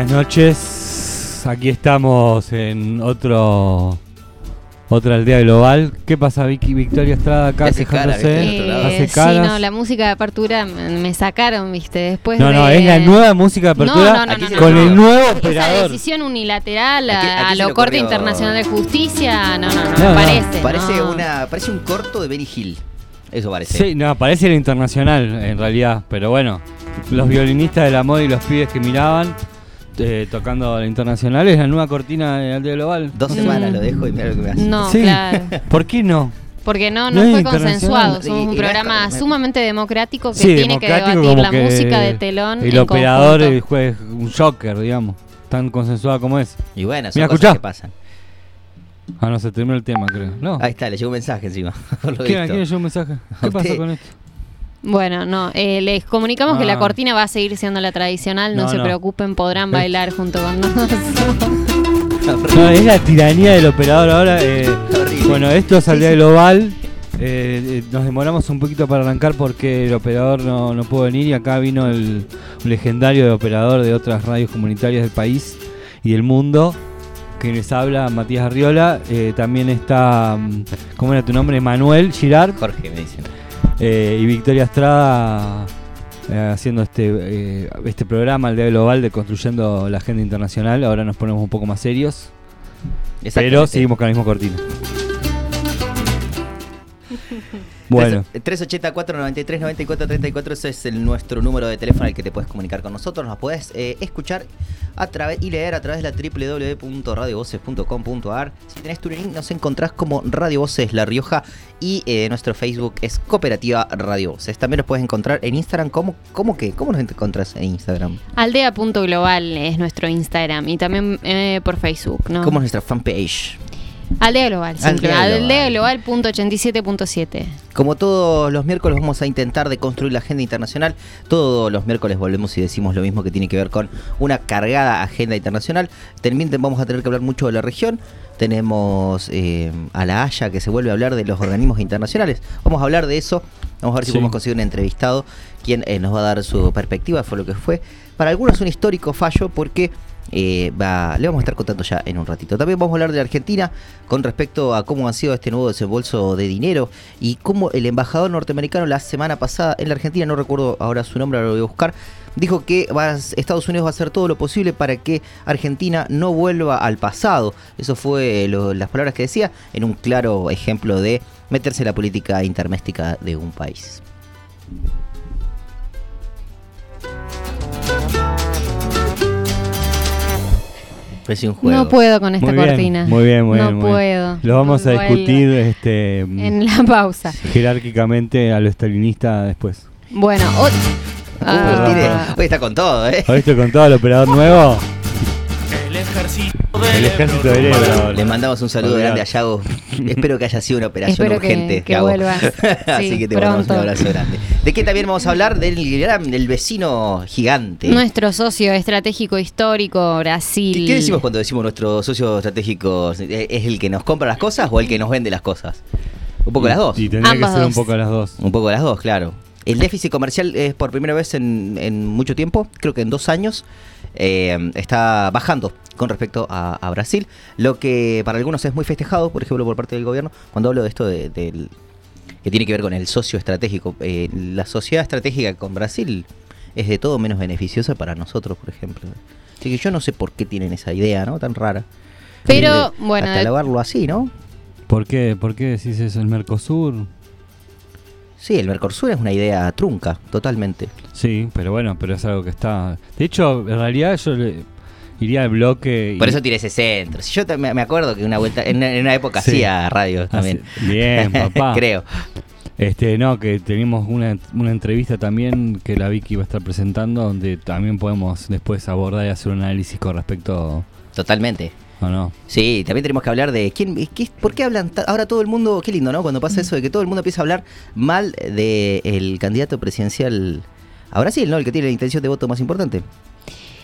Buenas noches. Aquí estamos en otro otra aldea global. ¿Qué pasa, Vicky? Victoria Estrada acá Hace cara, quejándose. Lado. Hace Eh, sí, caras. no, la música de apertura me sacaron, viste, después No, no, de- es la nueva música de apertura no, no, no, con no. el nuevo Esa operador. decisión unilateral a, Aquí- aquí a se lo Corte ocurrió- Internacional de Justicia, no, no, no, No, me no. parece. Parece una parece un corto de Benny Hill. Eso parece. Sí, no, parece el internacional en realidad, pero bueno, los violinistas de la moda y los pibes que miraban eh, tocando la internacional es la nueva cortina de aldea global. Dos Mm. semanas lo dejo y mira lo que me hace. No, Sí. claro. ¿por qué no? Porque no, No no, es fue internacional. consensuado. Somos y un programa sumamente democrático que Sí, tiene que democrático debatir como la que música de telón. El en operador, conjunto. el juez, un joker, digamos, tan consensuado como es. Y bueno, son Mira, cosas escuchá. que pasan. Ah, no, se terminó el tema, creo. No. Ahí está, le llegó un mensaje encima. por lo ¿Quién, visto. quién llegó un mensaje? ¿Qué A pasó usted. con esto? Bueno, no, eh, les comunicamos que Ah. la cortina va a seguir siendo la tradicional, no, No, se no. preocupen, podrán bailar junto con nosotros. No, es la tiranía del operador ahora. eh, bueno, esto es aldea global. eh, eh, nos demoramos un poquito para arrancar porque el operador no, no pudo venir y acá vino el legendario operador de otras radios comunitarias del país y del mundo que les habla Matías Arriola. eh, también está, mm, ¿cómo era tu nombre? Manuel Girard Jorge me dicen. Eh, y Victoria Estrada eh, haciendo este, eh, este programa, Aldea Global, de construyendo la agenda internacional. Ahora nos ponemos un poco más serios. Pero seguimos con la misma cortina. Bueno, 384 93 94 34 ese es el, nuestro número de teléfono al que te puedes comunicar con nosotros. Nos puedes eh, escuchar a través y leer a través de la www.radiovoces.com.ar. Si tenés TuneIn nos encontrás como Radio Voces La Rioja y eh, nuestro Facebook es Cooperativa Radio Voces. También nos puedes encontrar en Instagram. ¿Cómo, cómo que? ¿Cómo nos encontrás en Instagram? Aldea.global es nuestro Instagram y también eh, por Facebook, ¿no? ¿Cómo es nuestra fanpage? Aldea Global, simple. Aldea Global. Aldeaglobal.87.7. Como todos los miércoles vamos a intentar de construir la agenda internacional. Todos los miércoles volvemos y decimos lo mismo que tiene que ver con una cargada agenda internacional. También vamos a tener que hablar mucho de la región. Tenemos eh, a la Haya que se vuelve a hablar de los organismos internacionales. Vamos a hablar de eso. Vamos a ver si Sí. podemos conseguir un entrevistado quien eh, nos va a dar su perspectiva, fue lo que fue. Para algunos un histórico fallo porque eh, le vamos a estar contando ya en un ratito. También vamos a hablar de la Argentina con respecto a cómo ha sido este nuevo desembolso de dinero y cómo el embajador norteamericano la semana pasada en la Argentina, no recuerdo ahora su nombre, lo voy a buscar, dijo que Estados Unidos va a hacer todo lo posible para que Argentina no vuelva al pasado. Eso fue las palabras que decía en un claro ejemplo de meterse en la política interméstica de un país. Parece un juego. No puedo con esta muy bien, cortina. muy bien, muy no bien. bien. puedo. Lo vamos a No discutir este, en la pausa. jerárquicamente a lo estalinista después. Bueno, Uy, Ah. tiene- hoy está con todo, ¿eh? ¿Oíste con todo el operador nuevo? El ejército El ejército del Ebro. Le mandamos un saludo grande a Yago. Espero que haya sido una operación Espero que- urgente. que Yago. vuelvas. Así Sí, que te mandamos un pronto. abrazo grande. ¿De qué también vamos a hablar? Del, gran- del vecino gigante. nuestro socio estratégico histórico, Brasil. ¿Qué, qué decimos cuando decimos nuestro socio estratégico? ¿Es el que nos compra las cosas o el que nos vende las cosas? Un poco las dos. Y tendría Ambas que ser un poco las dos. Un poco las dos, claro. El déficit comercial es por primera vez en, en mucho tiempo, creo que en dos años, eh, está bajando con respecto a, a Brasil, lo que para algunos es muy festejado, por ejemplo, por parte del gobierno, cuando hablo de esto de- del que tiene que ver con el socio estratégico. Eh, la sociedad estratégica con Brasil es de todo menos beneficiosa para nosotros, por ejemplo. Así que yo no sé por qué tienen esa idea, ¿no? Tan rara. Pero, Eh, bueno, Catalogarlo así, ¿no? ¿Por qué? ¿Por qué decís eso? ¿El Mercosur? Sí, el Mercosur es una idea trunca, totalmente. Sí, pero bueno, pero es algo que está... De hecho, en realidad yo le iría al bloque... y- Por eso tiene ese centro. Si yo me acuerdo que una vuelta, en una, en una época Sí. hacía radio también. Bien, papá. Creo. Este, no, que tenemos una, una entrevista también que la Vicky va a estar presentando, donde también podemos después abordar y hacer un análisis con respecto Totalmente. O no. Sí, también tenemos que hablar de quién, qué- por qué hablan ahora todo el mundo, qué lindo, ¿no? Cuando pasa eso de que todo el mundo empieza a hablar mal del candidato presidencial a Brasil, ¿no? El que tiene la intención de voto más importante.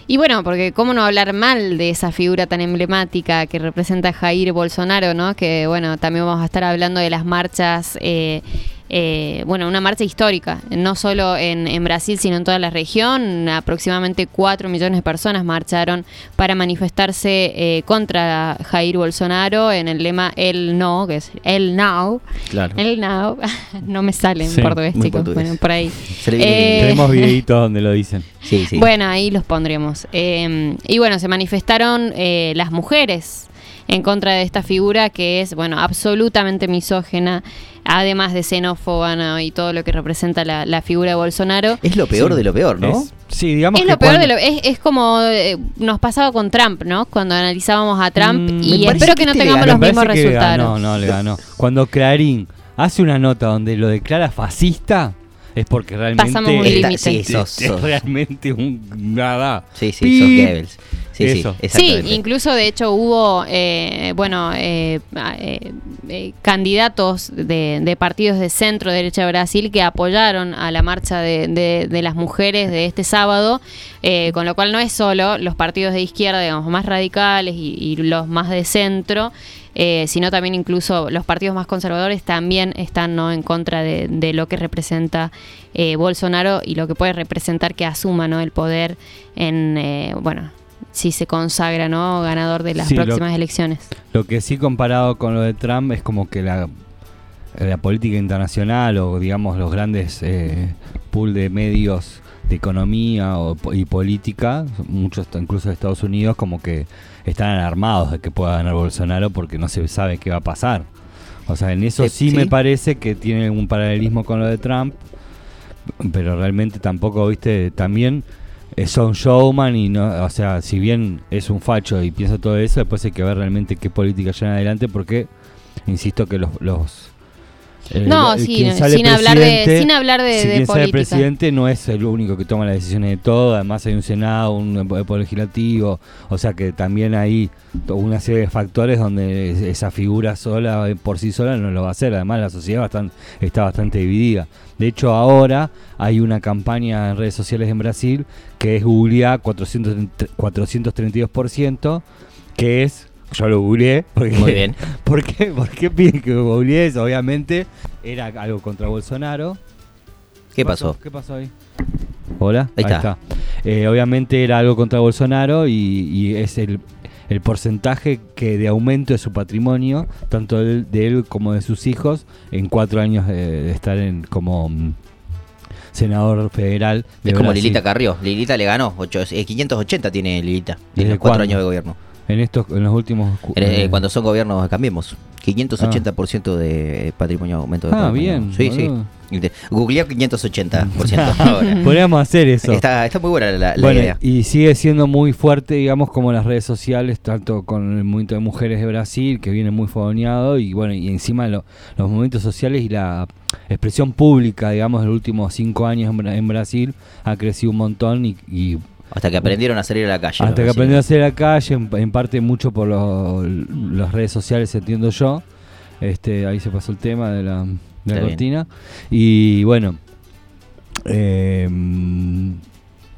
Y bueno, porque cómo no hablar mal de esa figura tan emblemática que representa Jair Bolsonaro, ¿no? Que bueno, también vamos a estar hablando de las marchas eh, eh, bueno, una marcha histórica, no solo en, en Brasil, sino en toda la región. Aproximadamente 4 millones de personas marcharon para manifestarse eh, contra Jair Bolsonaro en el lema El No, que es El Now. Claro. El Now. no me sale en Sí, portugués, chicos. portugués. Bueno, por ahí. Eh, Tenemos videitos donde lo dicen. Sí, sí. Bueno, ahí los pondremos. Eh, y bueno, se manifestaron eh, las mujeres en contra de esta figura que es, bueno, absolutamente misógena, además de xenófoba ¿no? y todo lo que representa la, la figura de Bolsonaro. es lo peor Sí. de lo peor, ¿no? Es- sí, digamos Es que lo peor cuando- de lo es, es como eh, nos pasaba con Trump, ¿no? Cuando analizábamos a Trump Mm, y espero que que no tengamos los Me mismos resultados. ganó, no, le ganó. Cuando Clarín hace una nota donde lo declara fascista, es porque realmente Pasamos un límite. sí, es, sos- es realmente un nada. Sí, sí, Pi. sos Goebbels. Sí, Eso. Incluso de hecho hubo, eh, bueno, eh, eh, eh, candidatos de, de partidos de centro derecha de Brasil que apoyaron a la marcha de, de- de las mujeres de este sábado, eh, con lo cual no es solo los partidos de izquierda, digamos, más radicales y, y los más de centro, eh, sino también incluso los partidos más conservadores también están ¿no? en contra de, de lo que representa eh, Bolsonaro y lo que puede representar que asuma ¿no? el poder en, eh, bueno, si se consagra ¿no? ganador de las Sí, lo- próximas elecciones. Lo que sí comparado con lo de Trump es como que la, la política internacional o digamos los grandes eh, pool de medios de economía o y política, muchos incluso de Estados Unidos como que están alarmados de que pueda ganar Bolsonaro porque no se sabe qué va a pasar. O sea, en eso Sí, sí, sí. me parece que tiene un paralelismo con lo de Trump, pero realmente tampoco, viste, también eh, son showman y no, o sea, si bien es un facho y piensa todo eso, después hay que ver realmente qué política llevan adelante porque, insisto que los... los eh, No, el- sí, sin hablar de, sin hablar de, si de quien sale política. presidente no es el único que toma las decisiones de todo, además hay un Senado, un poder legislativo, o sea que también hay una serie de factores donde es- esa figura sola, eh, por sí sola, no lo va a hacer, además la sociedad está bastante dividida. De hecho ahora hay una campaña en redes sociales en Brasil que es 430 432%, que es... Yo lo googleé porque Muy bien. ¿Por qué? ¿Por qué piden que googleé eso? Obviamente era algo contra Bolsonaro. ¿Qué pasó? ¿Qué pasó ahí? Hola. Ahí está. Eh, obviamente era algo contra Bolsonaro y, y es el, el porcentaje que de aumento de su patrimonio, tanto de, de él como de sus hijos, en cuatro años de, de estar en, como mm, senador federal. De Es como. Lilita Carrió. Lilita le ganó. Ocho- eh, 580 tiene Lilita. En ¿Desde los cuatro años de gobierno. En estos, en los últimos. eh, eh, cuando son gobiernos, cambiemos. 580% de patrimonio, aumento de Ah, patrimonio. bien. Sí, sí. boludo. Y te- Googleé 580% ahora. Podríamos hacer eso. Está, está muy buena la, la bueno, idea. y sigue siendo muy fuerte, digamos, como las redes sociales, tanto con el movimiento de mujeres de Brasil, que viene muy fogoneado, y bueno, y encima lo- los movimientos sociales y la expresión pública, digamos, de los últimos cinco años en, en Brasil ha crecido un montón y, y Hasta que aprendieron a salir a la calle. hasta que aprendió a hacer la calle, en, en parte mucho por lo- las redes sociales, entiendo yo. Este, ahí se pasó el tema de la, de la bien. cortina. Y bueno, eh,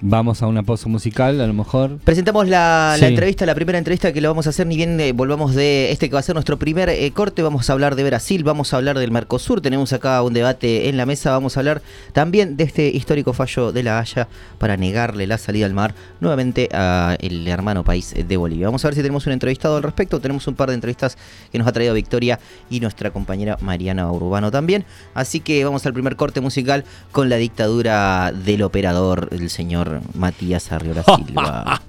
vamos a una pausa musical, a lo mejor. Presentamos la, entrevista, la primera entrevista que lo vamos a hacer, ni bien eh, volvamos de este que va a ser nuestro primer eh, corte, vamos a hablar de Brasil, vamos a hablar del Mercosur, tenemos acá un debate en la mesa, vamos a hablar también de este histórico fallo de la Haya para negarle la salida al mar nuevamente al hermano país de Bolivia. Vamos a ver si tenemos un entrevistado al respecto, tenemos un par de entrevistas que nos ha traído Victoria y nuestra compañera Mariana Urbano también, así que vamos al primer corte musical con la dictadura del operador, el señor Matías Arriola Silva.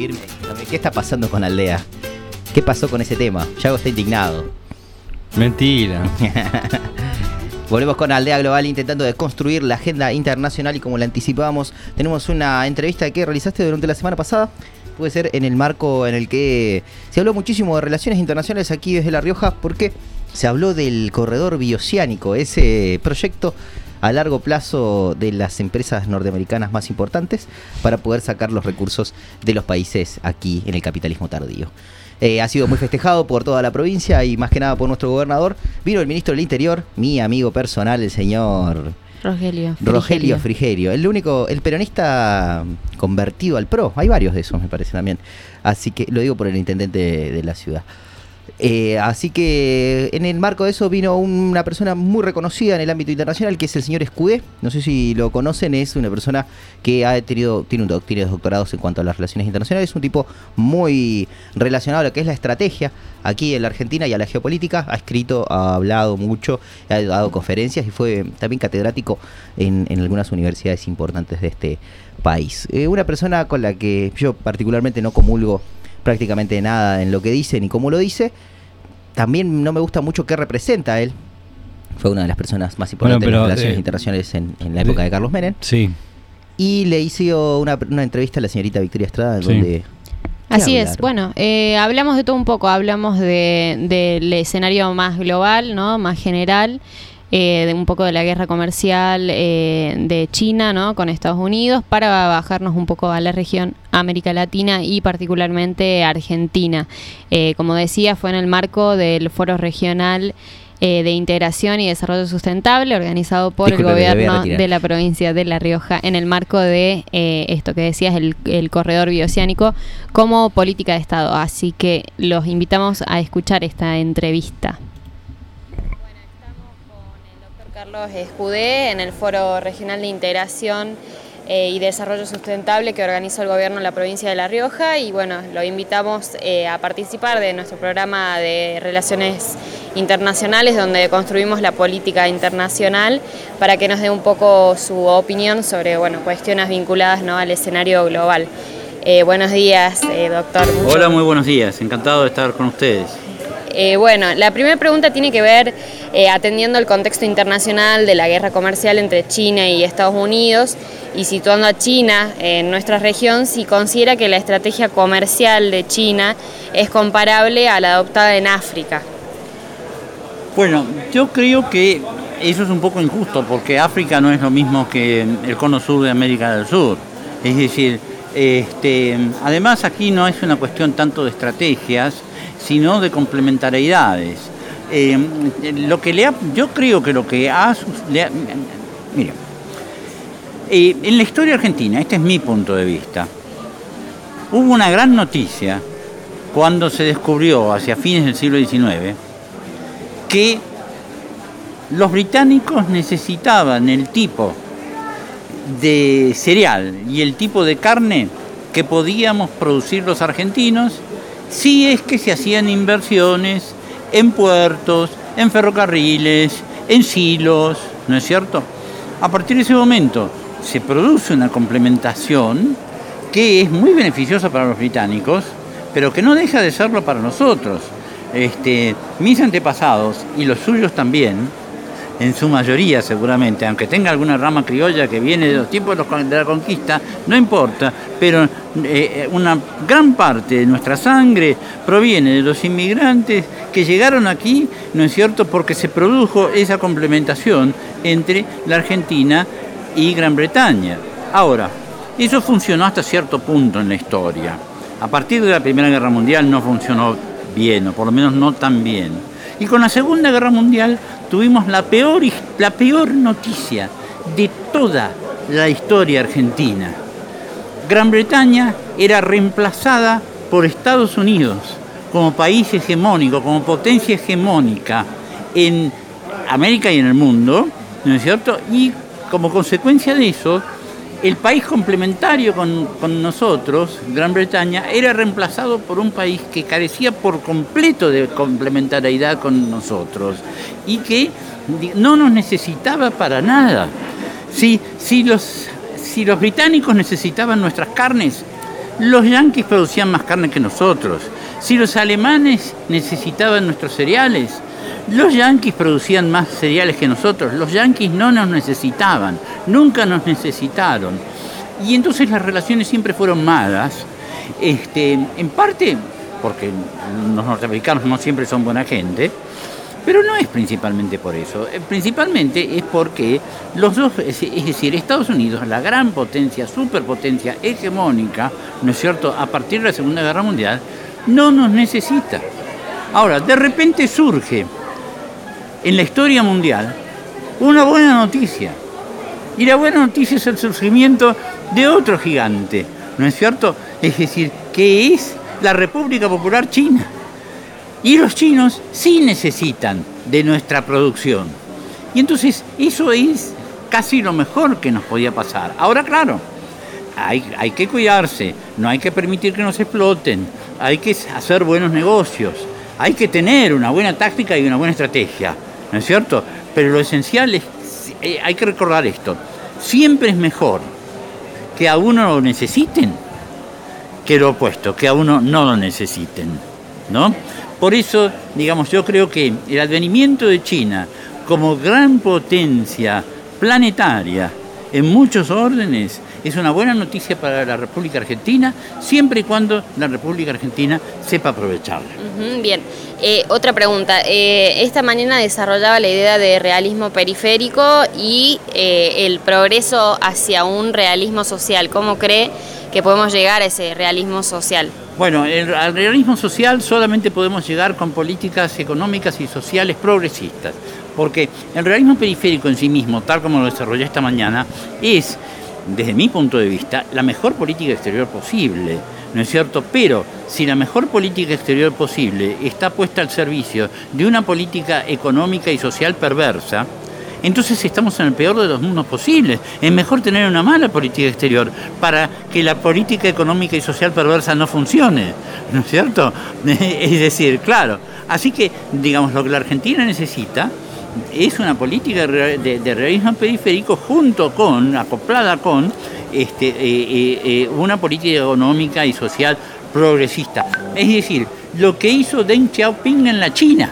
escribirme. ¿Qué está pasando con Aldea? ¿Qué pasó con ese tema? Yago está indignado. Mentira. Volvemos con Aldea Global intentando deconstruir la agenda internacional y como la anticipábamos, tenemos una entrevista que realizaste durante la semana pasada. Puede ser en el marco en el que se habló muchísimo de relaciones internacionales aquí desde La Rioja porque se habló del corredor bioceánico, ese proyecto a largo plazo de las empresas norteamericanas más importantes para poder sacar los recursos de los países aquí en el capitalismo tardío. Eh, ha sido muy festejado por toda la provincia y más que nada por nuestro gobernador. Vino el ministro del Interior, mi amigo personal, el señor Rogelio. Rogelio Frigerio, el único, el peronista convertido al PRO. Hay varios de esos, me parece también. Así que lo digo por el intendente de la ciudad. Eh, así que en el marco de eso vino una persona muy reconocida en el ámbito internacional, que es el señor Escudé. No sé si lo conocen, es una persona que ha tenido, tiene, un, tiene doctorados en cuanto a las relaciones internacionales. Es un tipo muy relacionado a lo que es la estrategia aquí en la Argentina y a la geopolítica. Ha escrito, ha hablado mucho, ha dado conferencias y fue también catedrático en, algunas universidades importantes de este país. Eh, una persona con la que yo particularmente no comulgo prácticamente nada en lo que dice ni cómo lo dice. También no me gusta mucho qué representa él. Fue una de las personas más importantes de las relaciones internacionales en, la época de, Carlos Menem. Sí. Y le hizo una, entrevista a la señorita Victoria Estrada donde Así es, bueno, eh, hablamos de todo un poco, hablamos del escenario más global, ¿no? más general, eh, de un poco de la guerra comercial eh, de China ¿no? con Estados Unidos para bajarnos un poco a la región América Latina y particularmente Argentina. Eh, como decía, fue en el marco del foro regional de integración y desarrollo sustentable organizado por el gobierno de la provincia de La Rioja en el marco de esto que decías, el, el corredor bioceánico como política de Estado. Así que los invitamos a escuchar esta entrevista. Carlos Escudé en el Foro Regional de Integración eh, y Desarrollo Sustentable que organiza el gobierno en la provincia de La Rioja y bueno, lo invitamos eh, a participar de nuestro programa de relaciones internacionales donde construimos la política internacional para que nos dé un poco su opinión sobre bueno, cuestiones vinculadas ¿no? al escenario global. Eh, buenos días, doctor. Hola, muy buenos días, encantado de estar con ustedes. Eh, bueno, la primera pregunta tiene que ver, eh, atendiendo el contexto internacional de la guerra comercial entre China y Estados Unidos y situando a China en nuestra región, si considera que la estrategia comercial de China es comparable a la adoptada en África. Bueno, yo creo que eso es un poco injusto porque África no es lo mismo que el cono sur de América del Sur. Es decir, este, además aquí no es una cuestión tanto de estrategias, sino de complementariedades. Eh, lo que le yo creo que lo que ha... mira, eh, en la historia argentina, este es mi punto de vista, hubo una gran noticia cuando se descubrió hacia fines del siglo XIX que los británicos necesitaban el tipo de cereal y el tipo de carne que podíamos producir los argentinos si es que se hacían inversiones en puertos, en ferrocarriles, en silos, ¿no es cierto? A partir de ese momento se produce una complementación que es muy beneficiosa para los británicos, pero que no deja de serlo para nosotros. Este, mis antepasados y los suyos también en su mayoría seguramente, aunque tenga alguna rama criolla que viene de los tiempos de la conquista, no importa, pero eh, una gran parte de nuestra sangre proviene de los inmigrantes que llegaron aquí, ¿no es cierto?, porque se produjo esa complementación entre la Argentina y Gran Bretaña. Ahora, eso funcionó hasta cierto punto en la historia. A partir de la Primera Guerra Mundial no funcionó bien, o por lo menos no tan bien. Y con la Segunda Guerra Mundial tuvimos la peor, la peor noticia de toda la historia argentina. Gran Bretaña era reemplazada por Estados Unidos como país hegemónico, como potencia hegemónica en América y en el mundo, ¿no es cierto? Y como consecuencia de eso, el país complementario con, con, nosotros, Gran Bretaña, era reemplazado por un país que carecía por completo de complementariedad con nosotros y que no nos necesitaba para nada. Si, si, los, si los británicos necesitaban nuestras carnes, Los yanquis producían más carne que nosotros. Si los alemanes necesitaban nuestros cereales, los yanquis producían más cereales que nosotros. Los yanquis no nos necesitaban, nunca nos necesitaron. Y entonces las relaciones siempre fueron malas. Este, en parte porque los norteamericanos no siempre son buena gente, pero no es principalmente por eso, eh, principalmente es porque los dos, es decir, Estados Unidos, la gran potencia, superpotencia hegemónica, ¿no es cierto?, a partir de la Segunda Guerra Mundial, no nos necesita. Ahora, de repente surge en la historia mundial una buena noticia. Y la buena noticia es el surgimiento de otro gigante, ¿no es cierto? Es decir, que es la República Popular China. Y los chinos sí necesitan de nuestra producción. Y entonces eso es casi lo mejor que nos podía pasar. Ahora, claro, hay, hay que cuidarse, no hay que permitir que nos exploten, hay que hacer buenos negocios, hay que tener una buena táctica y una buena estrategia, ¿no es cierto? Pero lo esencial es, eh, hay que recordar esto, siempre es mejor que a uno lo necesiten que lo opuesto, que a uno no lo necesiten. ¿no? Por eso, digamos, yo creo que el advenimiento de China como gran potencia planetaria en muchos órdenes es una buena noticia para la República Argentina, siempre y cuando la República Argentina sepa aprovecharla. bien, eh, otra pregunta. Eh, esta mañana desarrollaba la idea de realismo periférico y eh, el progreso hacia un realismo social. ¿Cómo cree que podemos llegar a ese realismo social? Bueno, al realismo social solamente podemos llegar con políticas económicas y sociales progresistas, porque el realismo periférico en sí mismo, tal como lo desarrollé esta mañana, es, desde mi punto de vista, la mejor política exterior posible, ¿no es cierto? Pero si la mejor política exterior posible está puesta al servicio de una política económica y social perversa, entonces estamos en el peor de los mundos posibles. Es mejor tener una mala política exterior para que la política económica y social perversa no funcione, ¿no es cierto? Es decir, claro. Así que, digamos, lo que la Argentina necesita es una política de, realismo periférico junto con, acoplada con, este, eh, eh, eh, una política económica y social progresista. Es decir, lo que hizo Deng Xiaoping en la China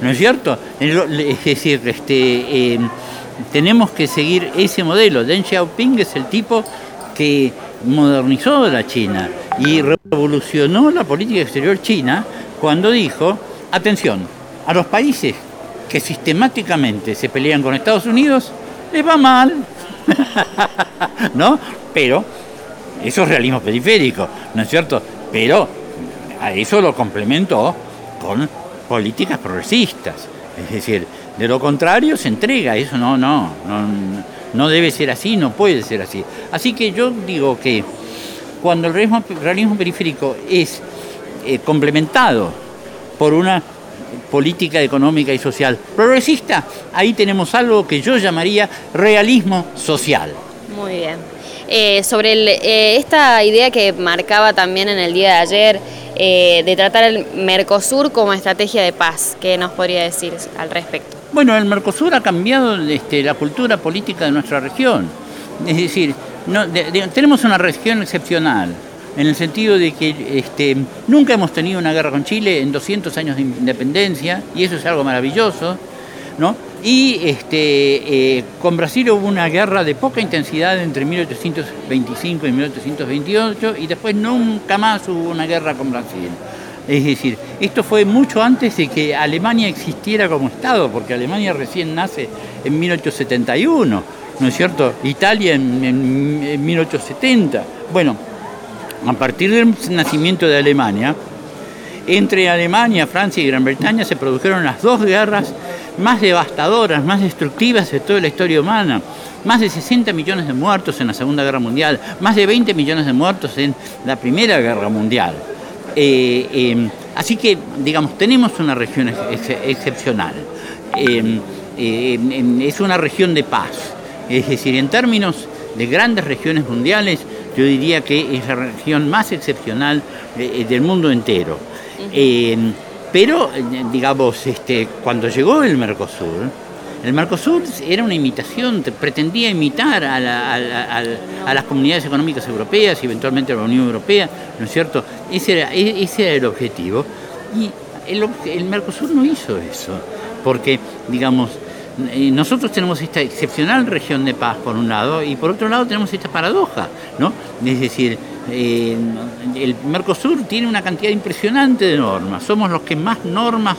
¿no es cierto? Es decir, este, em, tenemos que seguir ese modelo. Deng Xiaoping es el tipo que modernizó la China y revolucionó la política exterior china cuando dijo, atención, a los países que sistemáticamente se pelean con Estados Unidos, les va mal, ¿no? Pero eso es realismo periférico, ¿no es cierto? Pero a eso lo complementó con políticas progresistas. Es decir, de lo contrario se entrega, eso no, no, no, debe ser así, no puede ser así. Así que yo digo que cuando el realismo, periférico es eh, complementado por una política económica y social progresista, ahí tenemos algo que yo llamaría realismo social. Muy bien. Eh, sobre eh, esta idea que marcaba también en el día de ayer, eh, de tratar el Mercosur como estrategia de paz. ¿Qué nos podría decir al respecto? Bueno, el Mercosur ha cambiado este, la cultura política de nuestra región. Es decir, tenemos una región excepcional, en el sentido de que este, nunca hemos tenido una guerra con Chile en 200 años de independencia, y eso es algo maravilloso, ¿no? Y este, eh, con Brasil hubo una guerra de poca intensidad entre 1825 y 1828 y después nunca más hubo una guerra con Brasil. Es decir, esto fue mucho antes de que Alemania existiera como Estado, porque Alemania recién nace en 1871, ¿no es cierto? Italia en, en 1870. Bueno, a partir del nacimiento de Alemania, entre Alemania, Francia y Gran Bretaña se produjeron las dos guerras más devastadoras, más destructivas de toda la historia humana. Más de 60 millones de muertos en la Segunda Guerra Mundial, más de 20 millones de muertos en la Primera Guerra Mundial. Eh, em, así que, digamos, tenemos una región excepcional. Em, em, es una región de paz. Es decir, en términos de grandes regiones mundiales, yo diría que es la región más excepcional eh, del mundo entero. Pero, digamos, este, cuando llegó el Mercosur, El Mercosur era una imitación, te- pretendía imitar a, la- a la- a la- a las comunidades económicas europeas y eventualmente a la Unión Europea, ¿no es cierto? Ese era, e- ese era el objetivo. Y el, Mercosur no hizo eso, porque, digamos, eh, nosotros tenemos esta excepcional región de paz por un lado y por otro lado tenemos esta paradoja, ¿no? Es decir, eh, el Mercosur tiene una cantidad impresionante de normas, somos los que más normas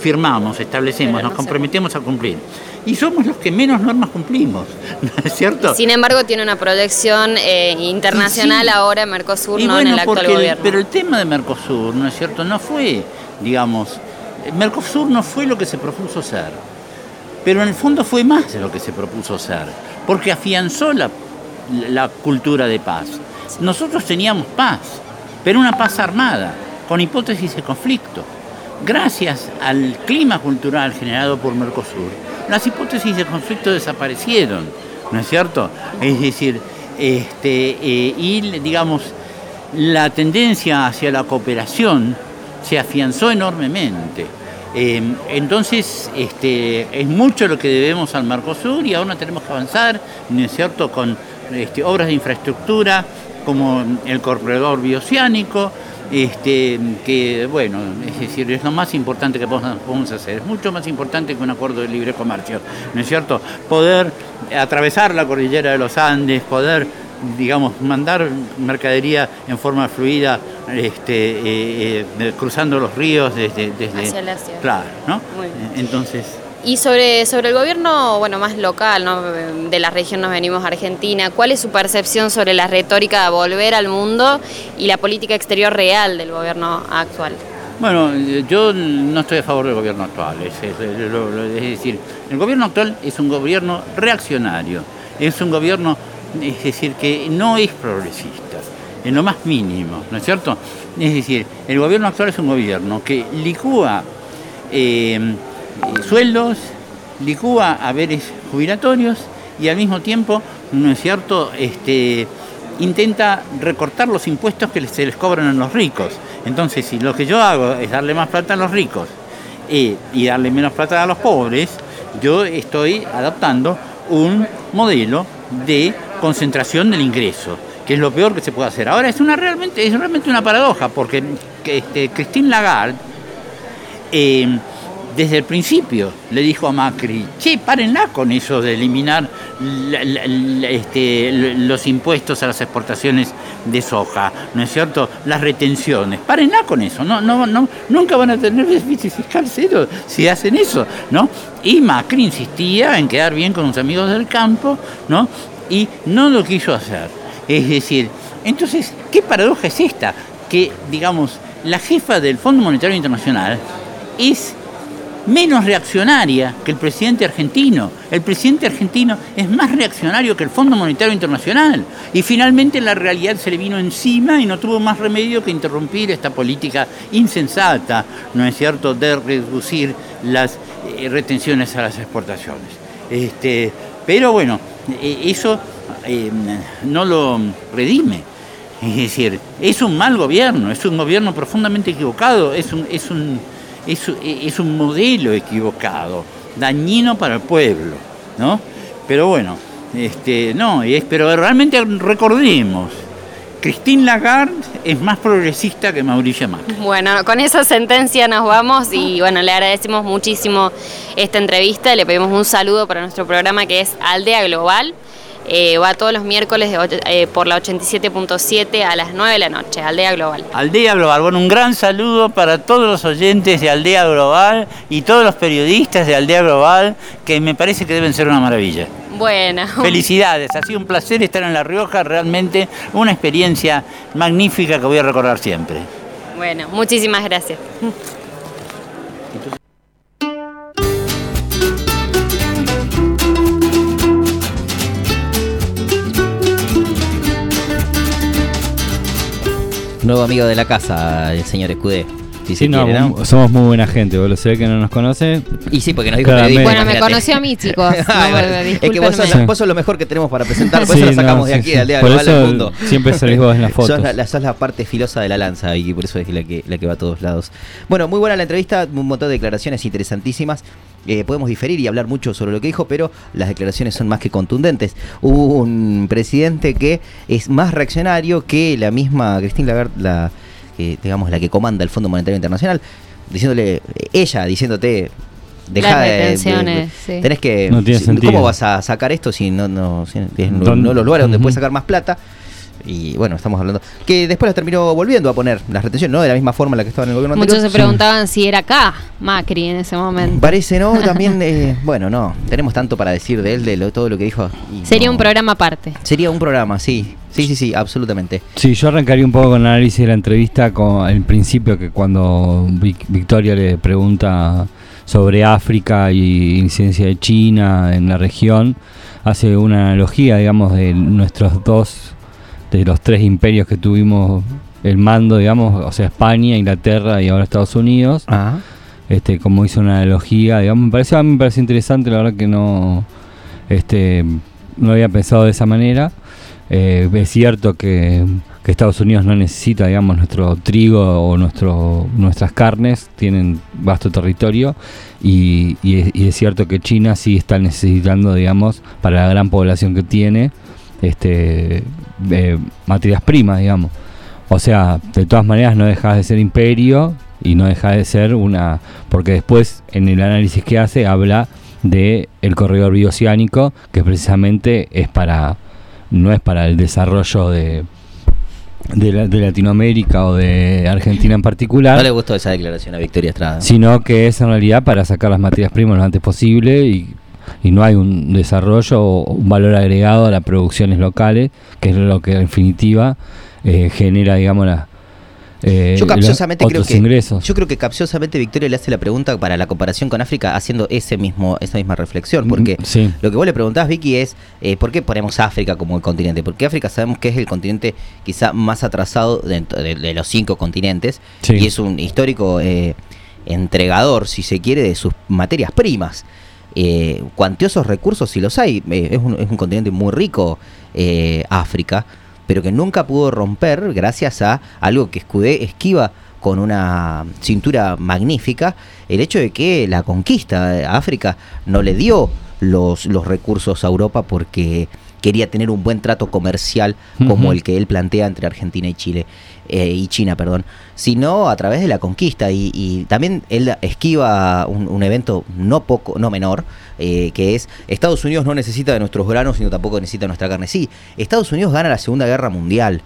firmamos, establecemos, nos comprometemos a cumplir. Y somos los que menos normas cumplimos, ¿no es cierto? Sin embargo, tiene una proyección eh, internacional Sí, ahora en Mercosur, Y no en el actual el- gobierno. pero el tema de Mercosur, ¿no es cierto? No fue, digamos, Mercosur no fue lo que se propuso ser, pero en el fondo fue más de lo que se propuso ser, porque afianzó la, cultura de paz. Nosotros teníamos paz, pero una paz armada, con hipótesis de conflicto. Gracias al clima cultural generado por Mercosur, las hipótesis de conflicto desaparecieron, ¿no es cierto? Es decir, este, eh, y digamos, la tendencia hacia la cooperación se afianzó enormemente. Eh, entonces, este, es mucho lo que debemos al Mercosur y ahora tenemos que avanzar, ¿no es cierto?, con este, obras de infraestructura como el corredor bioceánico, este, que, bueno, es decir, es lo más importante que podemos hacer, es mucho más importante que un acuerdo de libre comercio, ¿no es cierto? Poder atravesar la cordillera de los Andes, poder digamos, mandar mercadería en forma fluida, este, eh, eh, cruzando los ríos desde, desde Hacia el Asia. claro, ¿no? Muy bien. Entonces, Y sobre, sobre el gobierno, bueno, más local, ¿no? de la región nos venimos a Argentina, ¿cuál es su percepción sobre la retórica de volver al mundo y la política exterior real del gobierno actual? Bueno, eh, yo no estoy a favor del gobierno actual. Es, es decir, el gobierno actual es un gobierno reaccionario, es un gobierno, es decir, que no es progresista, en lo más mínimo, ¿no es cierto? Es decir, el gobierno actual es un gobierno que licúa eh, sueldos, licúa haberes jubilatorios y al mismo tiempo, ¿no es cierto?, este, intenta recortar los impuestos que se les cobran a los ricos. Entonces, si lo que yo hago es darle más plata a los ricos eh, y darle menos plata a los pobres, yo estoy adaptando un modelo de concentración del ingreso, que es lo peor que se puede hacer. Ahora es una realmente es realmente una paradoja porque que, este, Christine Lagarde eh, desde el principio le dijo a Macri, che, párenla con eso de eliminar este, los impuestos a las exportaciones de soja, ¿no es cierto? Las retenciones, párenla con eso, no, no, no, nunca van a tener déficit fiscal cero si hacen eso, ¿no? Y Macri insistía en quedar bien con los amigos del campo, ¿no? Y no lo quiso hacer. Es decir, entonces, ¿qué paradoja es esta? Que, digamos, la jefa del Fondo Monetario Internacional es menos reaccionaria que el presidente argentino. El presidente argentino es más reaccionario que el Fondo Monetario Internacional. Y finalmente la realidad se le vino encima y no tuvo más remedio que interrumpir esta política insensata, ¿no es cierto?, de reducir las eh, retenciones a las exportaciones. Este, pero bueno, eso eh, no lo redime. Es decir, es un mal gobierno, es un gobierno profundamente equivocado, es un, es un, es, es un modelo equivocado, dañino para el pueblo, ¿no? Pero bueno, este, no, es, pero realmente recordemos, Christine Lagarde es más progresista que Mauricio Macri. Bueno, con esa sentencia nos vamos y bueno, le agradecemos muchísimo esta entrevista. Le pedimos un saludo para nuestro programa que es Aldea Global. Eh, va todos los miércoles de eh, por la 87.7 a las 9 de la noche, Aldea Global. Aldea Global, bueno, un gran saludo para todos los oyentes de Aldea Global y todos los periodistas de Aldea Global, que me parece que deben ser una maravilla. Bueno, Felicidades, ha sido un placer estar en La Rioja, realmente una experiencia magnífica que voy a recordar siempre. bueno, muchísimas gracias. Nuevo amigo de la casa, el señor Escudé. Si Sí, se no, quiere, ¿no? somos muy buena gente, boludo. Se ve que no nos conoce. Y sí, porque nos dijo Claramente. periodista, Bueno, me conoció a mí, chicos. Ay, No, bueno, es que vos sos, vos sos lo mejor que tenemos para presentar, por Sí, eso lo no, sacamos de aquí, sí. al día Por global del eso mundo. siempre salís vos en las Sos fotos. la, la- sos la parte filosa de la lanza, Vicky, por eso es la que, la que va a todos lados. Bueno, muy buena la entrevista, un montón de declaraciones interesantísimas. Eh, podemos diferir y hablar mucho sobre lo que dijo, pero las declaraciones son más que contundentes. Hubo un presidente que es más reaccionario que la misma Christine Lagarde, la, eh, digamos, la que comanda el Fondo Monetario Internacional, diciéndole, ella diciéndote, deja Las de, de- retenciones, sí. tenés que, No tiene si- sentido. ¿cómo vas a sacar esto si no, no, si no, no los lugares donde Ujú. puedes sacar más plata? Y bueno, estamos hablando. Que después las terminó volviendo a poner las retenciones, no de la misma forma en la que estaba en el gobierno Muchos se preguntaban si era acá Macri en ese momento. Parece, ¿no? También, eh, bueno, no. Tenemos tanto para decir de él, de lo- todo lo que dijo. y Sería no. un programa aparte. Sería un programa, sí. Sí, sí, sí, absolutamente. Sí, yo arrancaría un poco con el análisis de la entrevista con el principio que cuando Vic- Victoria le pregunta sobre África y incidencia de China en la región, hace una analogía, digamos, de nuestros dos, de los tres imperios que tuvimos el mando, digamos, o sea, España, Inglaterra y ahora Estados Unidos. Ah, este como hizo una analogía digamos me pareció a mí me pareció interesante la verdad que no este no había pensado de esa manera Eh, es cierto que, que Estados Unidos no necesita digamos nuestro trigo o nuestro nuestras carnes tienen vasto territorio y, y es, y es cierto que China sí está necesitando digamos para la gran población que tiene este eh, materias primas digamos o sea, de todas maneras no dejas de ser imperio y no deja de ser una... Porque después en el análisis que hace habla de el corredor bioceánico que precisamente es para... no es para el desarrollo de, de, la- de Latinoamérica o de Argentina en particular, no le gustó esa declaración a Victoria Estrada. sino que es en realidad para sacar las materias primas lo antes posible y, y no hay un desarrollo o un valor agregado a las producciones locales, que es lo que en definitiva eh, genera, digamos, la, eh, Yo capciosamente los creo que ingresos. yo creo que capciosamente Victoria le hace la pregunta para la comparación con África haciendo ese mismo esa misma reflexión porque sí. Lo que vos le preguntás, Vicky, es eh, ¿por qué ponemos África como el continente? Porque África sabemos que es el continente quizá más atrasado de, de- de los cinco continentes Sí. y es un histórico eh, entregador, si se quiere, de sus materias primas. Eh, cuantiosos recursos, si los hay, eh, es, un, es un continente muy rico, eh, África, pero que nunca pudo romper gracias a algo que escudé, esquiva con una cintura magnífica, el hecho de que la conquista de África no le dio los, los recursos a Europa porque quería tener un buen trato comercial como el que él plantea entre Argentina y Chile eh, y China, perdón, sino a través de la conquista y, y también él esquiva un, un evento no poco, no menor, eh, que es Estados Unidos no necesita de nuestros granos, sino tampoco necesita nuestra carne. Sí, Estados Unidos gana la Segunda Guerra Mundial.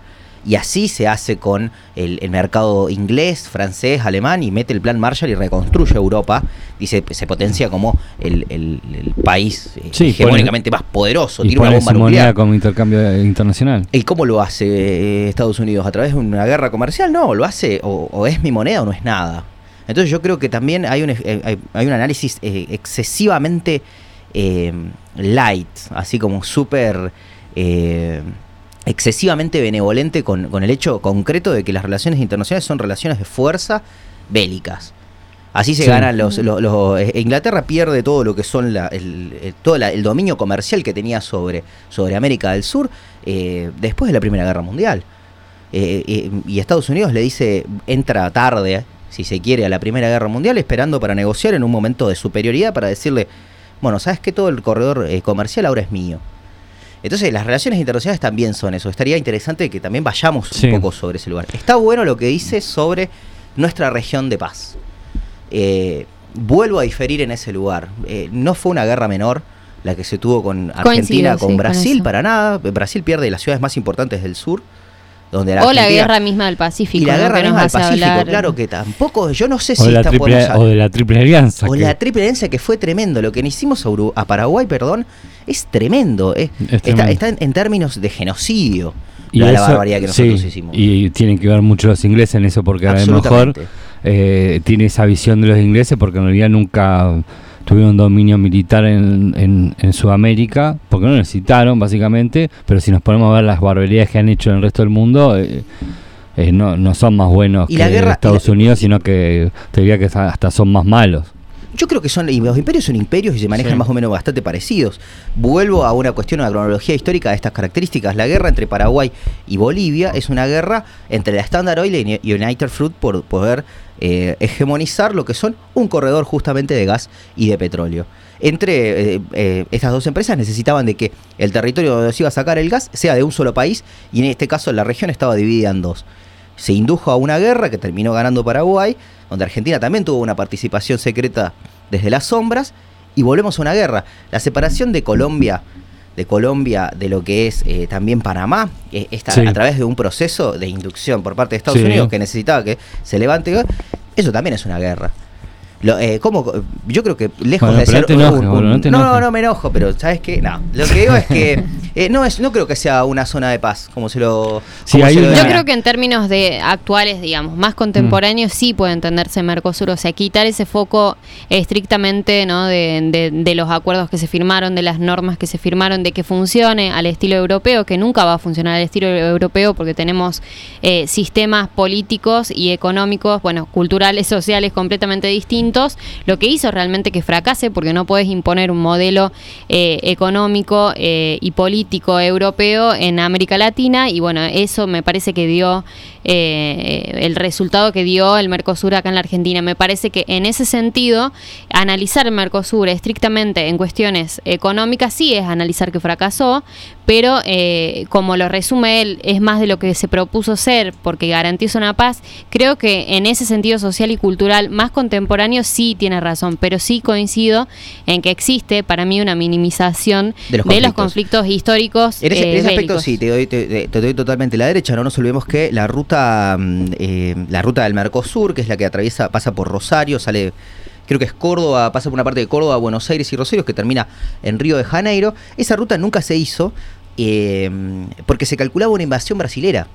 Y así se hace con el, el mercado inglés, francés, alemán y mete el plan Marshall y reconstruye Europa. Dice, se potencia como el, el- el país eh, Sí, hegemónicamente más poderoso. y Tiene una bomba nuclear. moneda como intercambio internacional. ¿Y cómo lo hace eh, Estados Unidos? ¿A través de una guerra comercial? No, lo hace o, o es mi moneda o no es nada. Entonces yo creo que también hay un, eh, hay, hay un análisis eh, excesivamente eh, light, así como súper... eh, excesivamente benevolente con, con el hecho concreto de que las relaciones internacionales son relaciones de fuerza bélicas. Así se Sí. ganan los, los- los- eh, Inglaterra pierde todo lo que son la- el, el- todo la- el dominio comercial que tenía sobre, sobre América del Sur eh, después de la Primera Guerra Mundial. Eh, eh, y Estados Unidos le dice, entra tarde, si se quiere, a la Primera Guerra Mundial, esperando para negociar en un momento de superioridad para decirle, bueno, sabes que todo el corredor eh, comercial ahora es mío. Entonces las relaciones internacionales también son eso. Estaría interesante que también vayamos Sí. un poco sobre ese lugar. Está bueno lo que dice sobre nuestra región de paz. Eh, vuelvo a diferir en ese lugar. Eh, no fue una guerra menor la que se tuvo con Argentina, Coincido, con sí, Brasil, para nada. Brasil pierde las ciudades más importantes del sur. Donde o la guerra misma del Pacífico. y la guerra misma del Pacífico, hablar. claro que tampoco, yo no sé O si de, la esta triple, o de la triple alianza. o que- la triple alianza que fue tremendo. Lo que le hicimos a, Uru- a Paraguay, perdón, es tremendo. eh. Es está tremendo. está en, en términos de genocidio. y la, la eso- barbaridad que nosotros sí, hicimos. Y tienen que ver mucho los ingleses en eso, porque a lo mejor eh, tiene esa visión de los ingleses, porque en realidad nunca tuvieron dominio militar en, en- en Sudamérica, porque no necesitaron, básicamente. Pero si nos ponemos a ver las barbaridades que han hecho en el resto del mundo, eh, eh, no, no son más buenos Y que la guerra- Estados la- Unidos, sino que te diría que hasta son más malos. Yo creo que son y los imperios son imperios y se manejan Sí. más o menos bastante parecidos. Vuelvo a una cuestión, a una cronología histórica de estas características. La guerra entre Paraguay y Bolivia es una guerra entre la Standard Oil y United Fruit por poder eh, hegemonizar lo que son un corredor justamente de gas y de petróleo. Entre eh, eh, estas dos empresas necesitaban de que el territorio donde se iba a sacar el gas sea de un solo país y en este caso la región estaba dividida en dos se indujo a una guerra que terminó ganando Paraguay, donde Argentina también tuvo una participación secreta desde las sombras, y volvemos a una guerra. La separación de Colombia, de Colombia, de lo que es eh, también Panamá, eh, está Sí. a través de un proceso de inducción por parte de Estados Sí. Unidos que necesitaba que se levante, eso también es una guerra. Lo, eh, ¿cómo? Yo creo que lejos Bueno, de ser no te enojes, un- no te no, enojes. no me enojo, pero ¿sabes qué? No, lo que digo es que eh, no es no creo que sea una zona de paz, como se lo Sí, como hay se lo una- Yo creo que en términos de actuales, digamos, más contemporáneos, sí puede entenderse Mercosur, o sea, quitar ese foco estrictamente ¿no? de, de- de los acuerdos que se firmaron, de las normas que se firmaron, de que funcione al estilo europeo, que nunca va a funcionar al estilo europeo porque tenemos eh, sistemas políticos y económicos, bueno, culturales, sociales completamente distintos, lo que hizo realmente que fracase, porque no puedes imponer un modelo eh, económico eh, y político europeo en América Latina, y bueno, eso me parece que dio eh, el resultado que dio el Mercosur acá en la Argentina. Me parece que en ese sentido, analizar el Mercosur estrictamente en cuestiones económicas sí es analizar que fracasó, pero eh, como lo resume él, es más de lo que se propuso ser porque garantiza una paz. Creo que en ese sentido social y cultural más contemporáneo sí tiene razón, pero sí coincido en que existe para mí una minimización De los de los conflictos. históricos. En ese, en eh, ese aspecto sí, te doy, te, te- te doy totalmente la derecha. No nos olvidemos que la ruta, mm, eh, la ruta del Mercosur, que es la que atraviesa, pasa por Rosario, sale, creo que es Córdoba, pasa por una parte de Córdoba, Buenos Aires y Rosario, que termina en Río de Janeiro. Esa ruta nunca se hizo eh, porque se calculaba una invasión brasilera.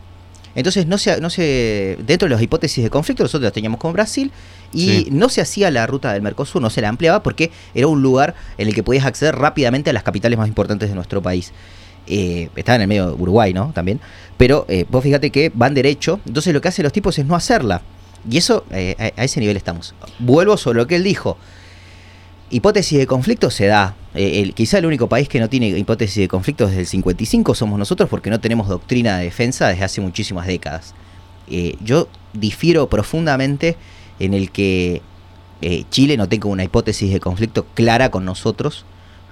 Entonces no se, no se, dentro de las hipótesis de conflicto nosotros las teníamos con Brasil y Sí. no se hacía la ruta del Mercosur, no se la ampliaba porque era un lugar en el que podías acceder rápidamente a las capitales más importantes de nuestro país. Eh, estaba en el medio de Uruguay, ¿no? También. Pero eh, vos fíjate que van derecho, entonces lo que hacen los tipos es no hacerla. Y eso, eh, a, a ese nivel estamos. Vuelvo sobre lo que él dijo. Hipótesis de conflicto se da. Eh, el- quizá el único país que no tiene hipótesis de conflicto desde el 55 somos nosotros porque no tenemos doctrina de defensa desde hace muchísimas décadas. Eh, yo difiero profundamente en el que eh, Chile no tenga una hipótesis de conflicto clara con nosotros.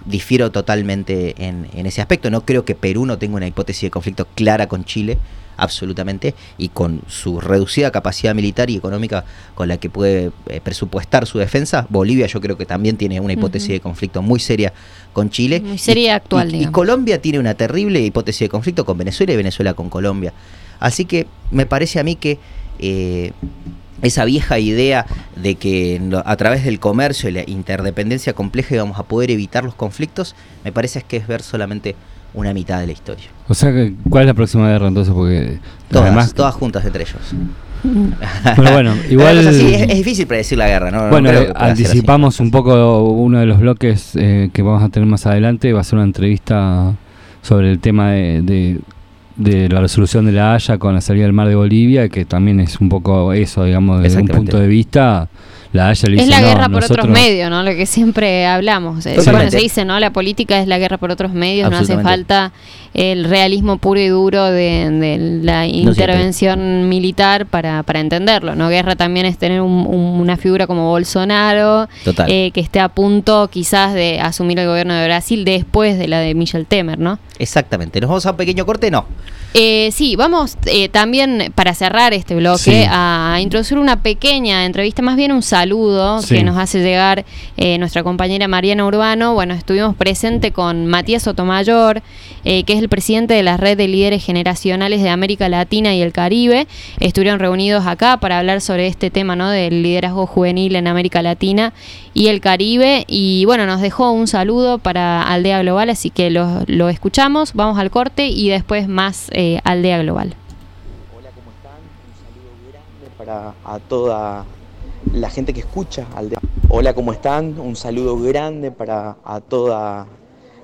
Difiero totalmente en, en ese aspecto. No creo que Perú no tenga una hipótesis de conflicto clara con Chile, absolutamente, y con su reducida capacidad militar y económica con la que puede eh, presupuestar su defensa. Bolivia yo creo que también tiene una hipótesis de conflicto muy seria con Chile. Muy seria y actual, y- y. Colombia tiene una terrible hipótesis de conflicto con Venezuela y Venezuela con Colombia. Así que me parece a mí que eh, esa vieja idea de que a través del comercio y la interdependencia compleja íbamos a poder evitar los conflictos, me parece que es ver solamente una mitad de la historia. O sea, ¿cuál es la próxima guerra entonces? Porque Todas, además... todas juntas entre ellos. Pero bueno, igual... Pero es, así, es, es difícil predecir la guerra, ¿no? No Bueno, eh, anticipamos un poco uno de los bloques eh, que vamos a tener más adelante. Va a ser una entrevista sobre el tema de, de- de la resolución de la Haya con la salida del mar de Bolivia, que también es un poco eso, digamos, desde un punto de vista. La Haya le Es la "No, guerra por otros nosotros-". medios, ¿no? Lo que siempre hablamos. Bueno, se dice, ¿no? La política es la guerra por otros medios, no hace falta el realismo puro y duro de, de la intervención militar para, para entenderlo, ¿no? Guerra también es tener un- un- una figura como Bolsonaro, eh, que esté a punto quizás de asumir el gobierno de Brasil después de la de Michel Temer, ¿no? Exactamente. ¿Nos vamos a un pequeño corte? No. Eh, sí, vamos eh, también para cerrar este bloque Sí. a introducir una pequeña entrevista, más bien un saludo Sí. que nos hace llegar nuestra compañera Mariana Urbano. Bueno, estuvimos presente con Matías Sotomayor, que es el presidente de la red de líderes generacionales de América Latina y el Caribe. Estuvieron reunidos acá para hablar sobre este tema ¿no? del liderazgo juvenil en América Latina y el Caribe. Y bueno, nos dejó un saludo para Aldea Global, así que lo, lo escuchamos, vamos al corte y después más eh, Aldea Global. Hola, ¿cómo están? Un saludo grande para a toda la gente que escucha Aldea. Hola, ¿cómo están? Un saludo grande para a toda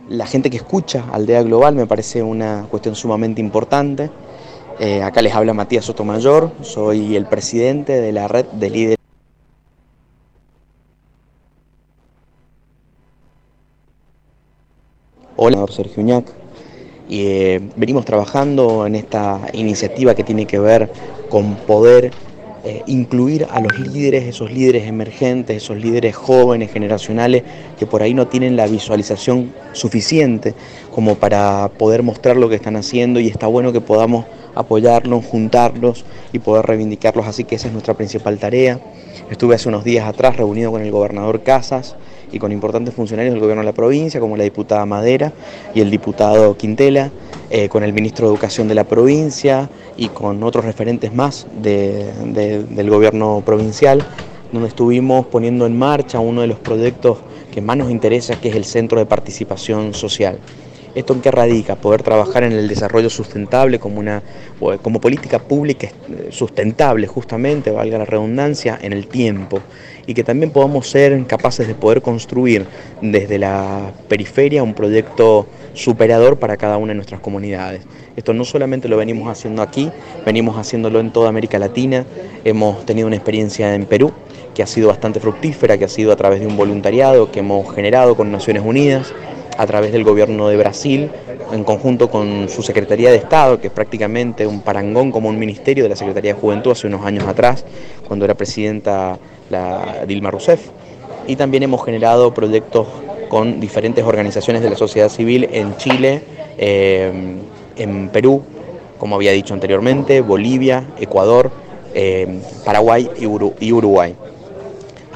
la gente que escucha Aldea Global. Me parece una cuestión sumamente importante. Eh, acá les habla Matías Sotomayor, soy el presidente de la red de líderes. Hola, Sergio Uñac. Y eh, venimos trabajando en esta iniciativa que tiene que ver con poder eh, incluir a los líderes, esos líderes emergentes, esos líderes jóvenes, generacionales, que por ahí no tienen la visualización suficiente como para poder mostrar lo que están haciendo y está bueno que podamos apoyarlos, juntarlos y poder reivindicarlos, así que esa es nuestra principal tarea. Estuve hace unos días atrás reunido con el gobernador Casas y con importantes funcionarios del gobierno de la provincia, como la diputada Madera y el diputado Quintela, eh, con el ministro de Educación de la provincia y con otros referentes más de, de, del gobierno provincial, donde estuvimos poniendo en marcha uno de los proyectos que más nos interesa, que es el Centro de Participación Social. ¿Esto en qué radica? Poder trabajar en el desarrollo sustentable como, una, como política pública eh, sustentable, justamente, valga la redundancia, en el tiempo. Y que también podamos ser capaces de poder construir desde la periferia un proyecto superador para cada una de nuestras comunidades. Esto no solamente lo venimos haciendo aquí, venimos haciéndolo en toda América Latina, hemos tenido una experiencia en Perú que ha sido bastante fructífera, que ha sido a través de un voluntariado que hemos generado con Naciones Unidas, a través del gobierno de Brasil, en conjunto con su Secretaría de Estado, que es prácticamente un parangón como un ministerio de la Secretaría de Juventud hace unos años atrás, cuando era presidenta Dilma Rousseff. Y también hemos generado proyectos con diferentes organizaciones de la sociedad civil en Chile, eh, en Perú, como había dicho anteriormente, Bolivia, Ecuador, eh, Paraguay y Uruguay.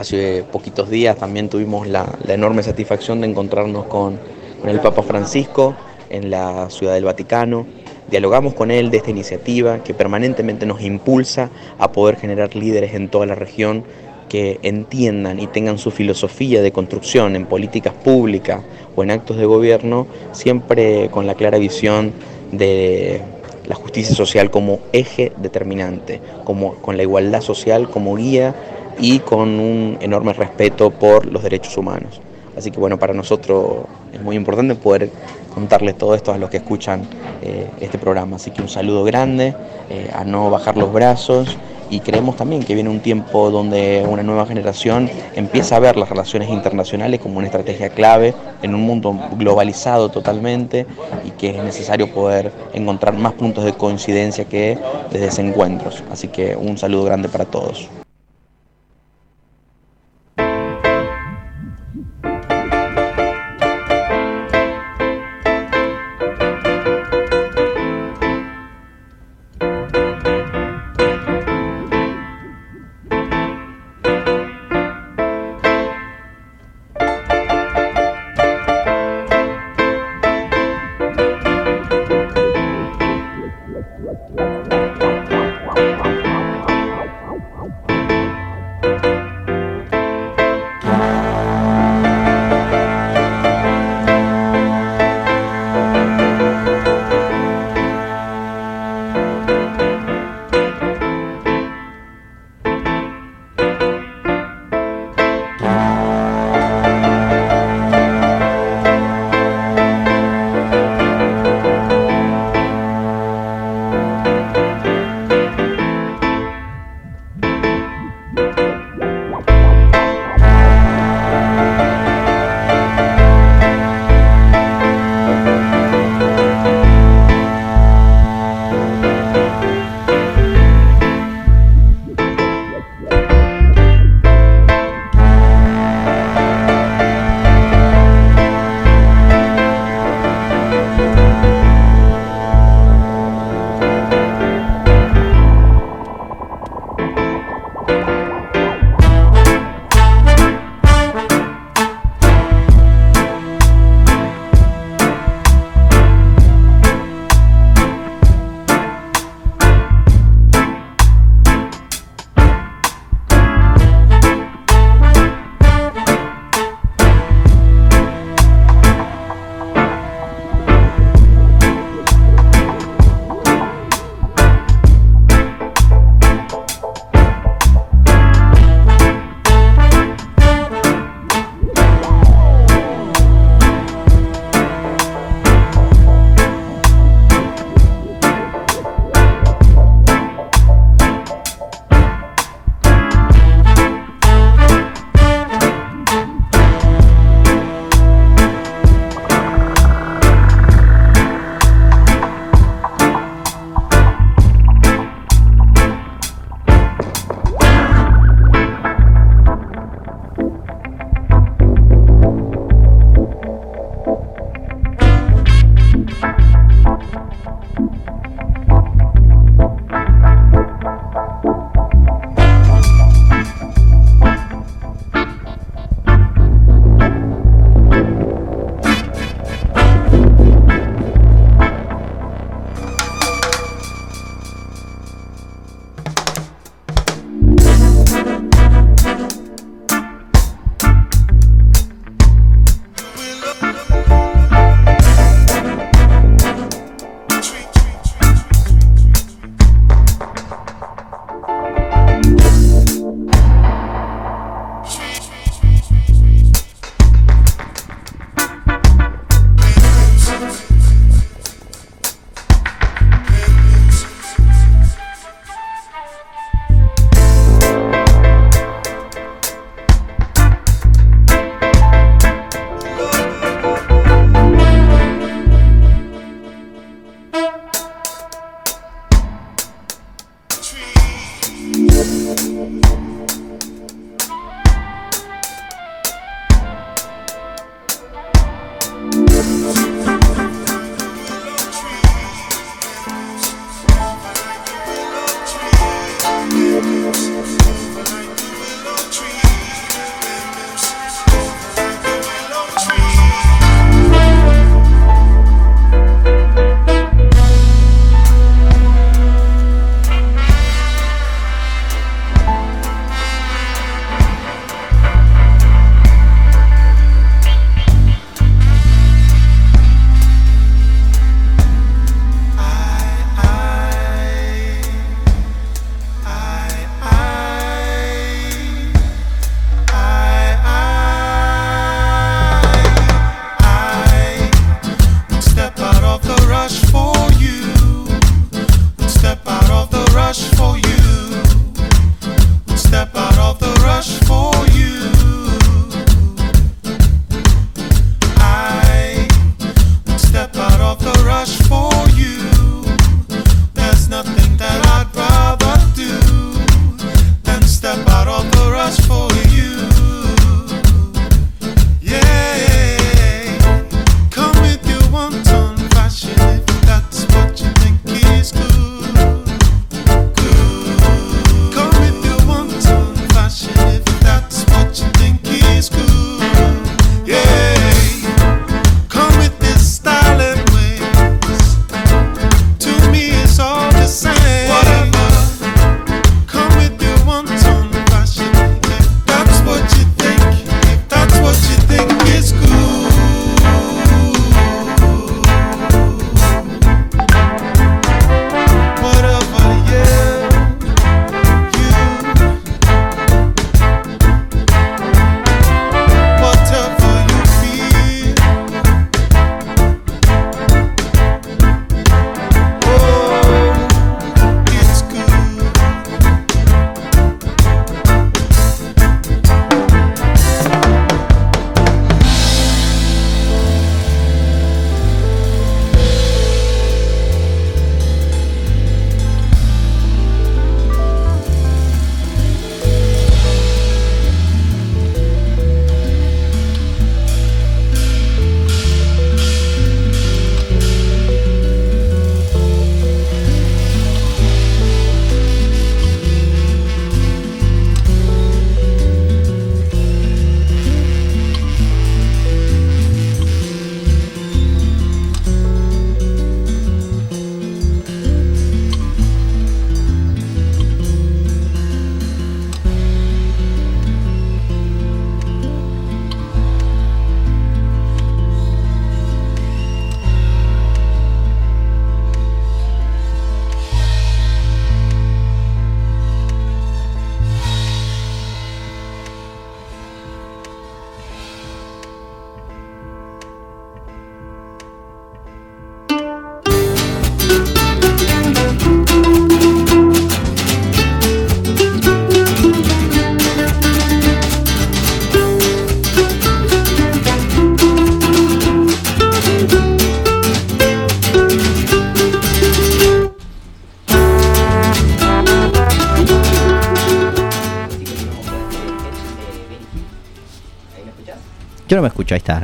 Hace poquitos días también tuvimos la, enorme satisfacción de encontrarnos con, con, el Papa Francisco en la Ciudad del Vaticano. Dialogamos con él de esta iniciativa que permanentemente nos impulsa a poder generar líderes en toda la región que entiendan y tengan su filosofía de construcción en políticas públicas o en actos de gobierno, siempre con la clara visión de la justicia social como eje determinante, como, con la igualdad social como guía y con un enorme respeto por los derechos humanos. Así que bueno, para nosotros es muy importante poder contarles todo esto a los que escuchan eh, este programa. Así que un saludo grande, eh, a no bajar los brazos y creemos también que viene un tiempo donde una nueva generación empieza a ver las relaciones internacionales como una estrategia clave en un mundo globalizado totalmente y que es necesario poder encontrar más puntos de coincidencia que de desencuentros. Así que un saludo grande para todos.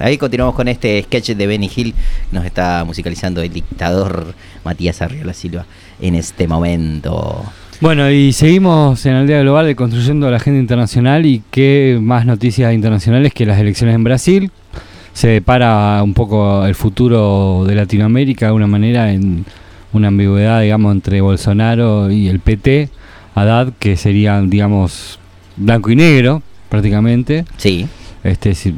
Ahí continuamos con este sketch de Benny Hill. Nos está musicalizando el dictador Matías Arriola Silva en este momento. Bueno, y seguimos en el Día Global de Construyendo la Agenda Internacional y qué más noticias internacionales que las elecciones en Brasil. Se para un poco el futuro de Latinoamérica de alguna manera en una ambigüedad, digamos, entre Bolsonaro y el PT, Haddad, que serían, digamos, blanco y negro prácticamente. Sí. Este, si-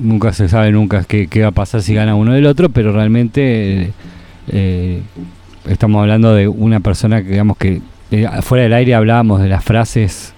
nunca se sabe nunca qué, qué va a pasar si gana uno del otro, pero realmente eh, estamos hablando de una persona que digamos que eh, fuera del aire hablábamos de las frases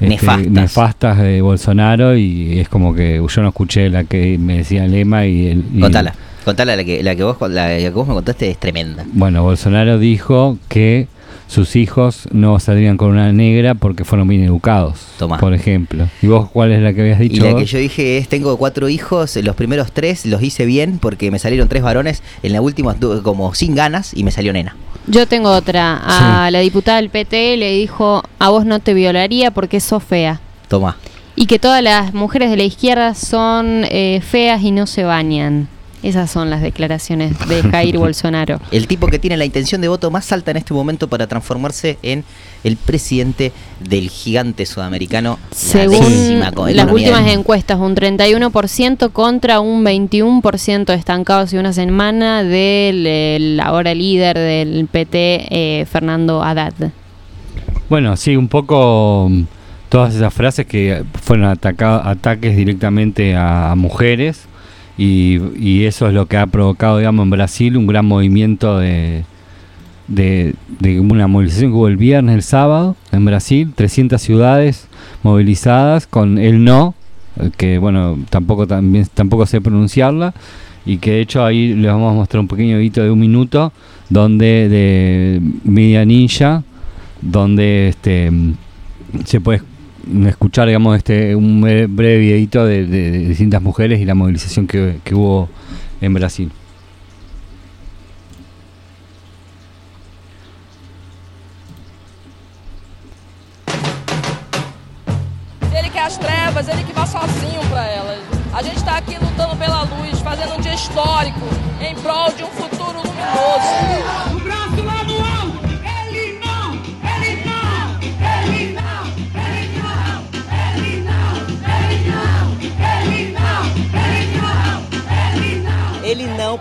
este, Nefastas. nefastas de Bolsonaro y es como que yo no escuché la que me decía Lema y, el, y- Contala. Contala, la que, la, que vos, la que vos me contaste es tremenda. bueno, Bolsonaro dijo que sus hijos no saldrían con una negra porque fueron bien educados, Tomá. por ejemplo. ¿Y vos cuál es la que habías Y dicho? la vos? que yo dije es, tengo cuatro hijos, los primeros tres los hice bien porque me salieron tres varones, en la última como sin ganas y me salió nena. Yo tengo otra. A la diputada del PT le dijo, a vos no te violaría porque sos fea. Toma. Y que todas las mujeres de la izquierda son eh, feas y no se bañan. Esas son las declaraciones de Jair Bolsonaro. El tipo que tiene la intención de voto más alta en este momento para transformarse en el presidente del gigante sudamericano. Según co- las últimas del- encuestas, un 31% contra un 21% estancado hace una semana del el ahora líder del PT, eh, Fernando Haddad. Bueno, sí, un poco mm, todas esas frases que fueron ataca- ataques directamente a, a mujeres y, eso es lo que ha provocado, digamos, en Brasil un gran movimiento de, de, de una movilización que hubo el viernes, el sábado, en Brasil, 300 ciudades movilizadas con el no, que bueno, tampoco, también, tampoco sé pronunciarla, y que de hecho ahí les vamos a mostrar un pequeño video de un minuto donde de Media Ninja donde este se puede escuchar digamos este un bre- breve videito de, de- de distintas mujeres y la movilización que, que hubo en Brasil. Ele quer as trevas, ele que vai sozinho pra elas. A gente tá aqui lutando pela luz, fazendo um dia histórico, em prol de um futuro luminoso.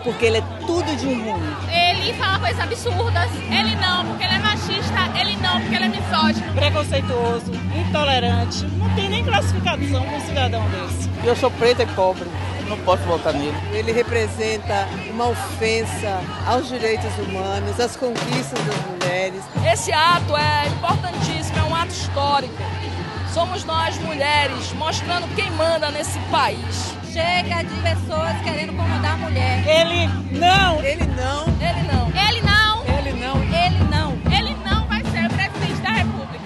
Porque ele é tudo de ruim. Ele fala coisas absurdas. Ele não, porque ele é machista. Ele não, porque ele é misógino. Preconceituoso, intolerante. Não tem nem classificação com um cidadão desse. Eu sou preta e pobre, não posso votar nele. Ele representa uma ofensa aos direitos humanos, às conquistas das mulheres. Esse ato é importantíssimo, é um ato histórico. Somos nós, mulheres, mostrando quem manda nesse país. Chega de pessoas querendo comandar a mulher. Ele não! Ele não! Ele não. Ele não. Ele não! Ele não. Ele não vai ser presidente da República.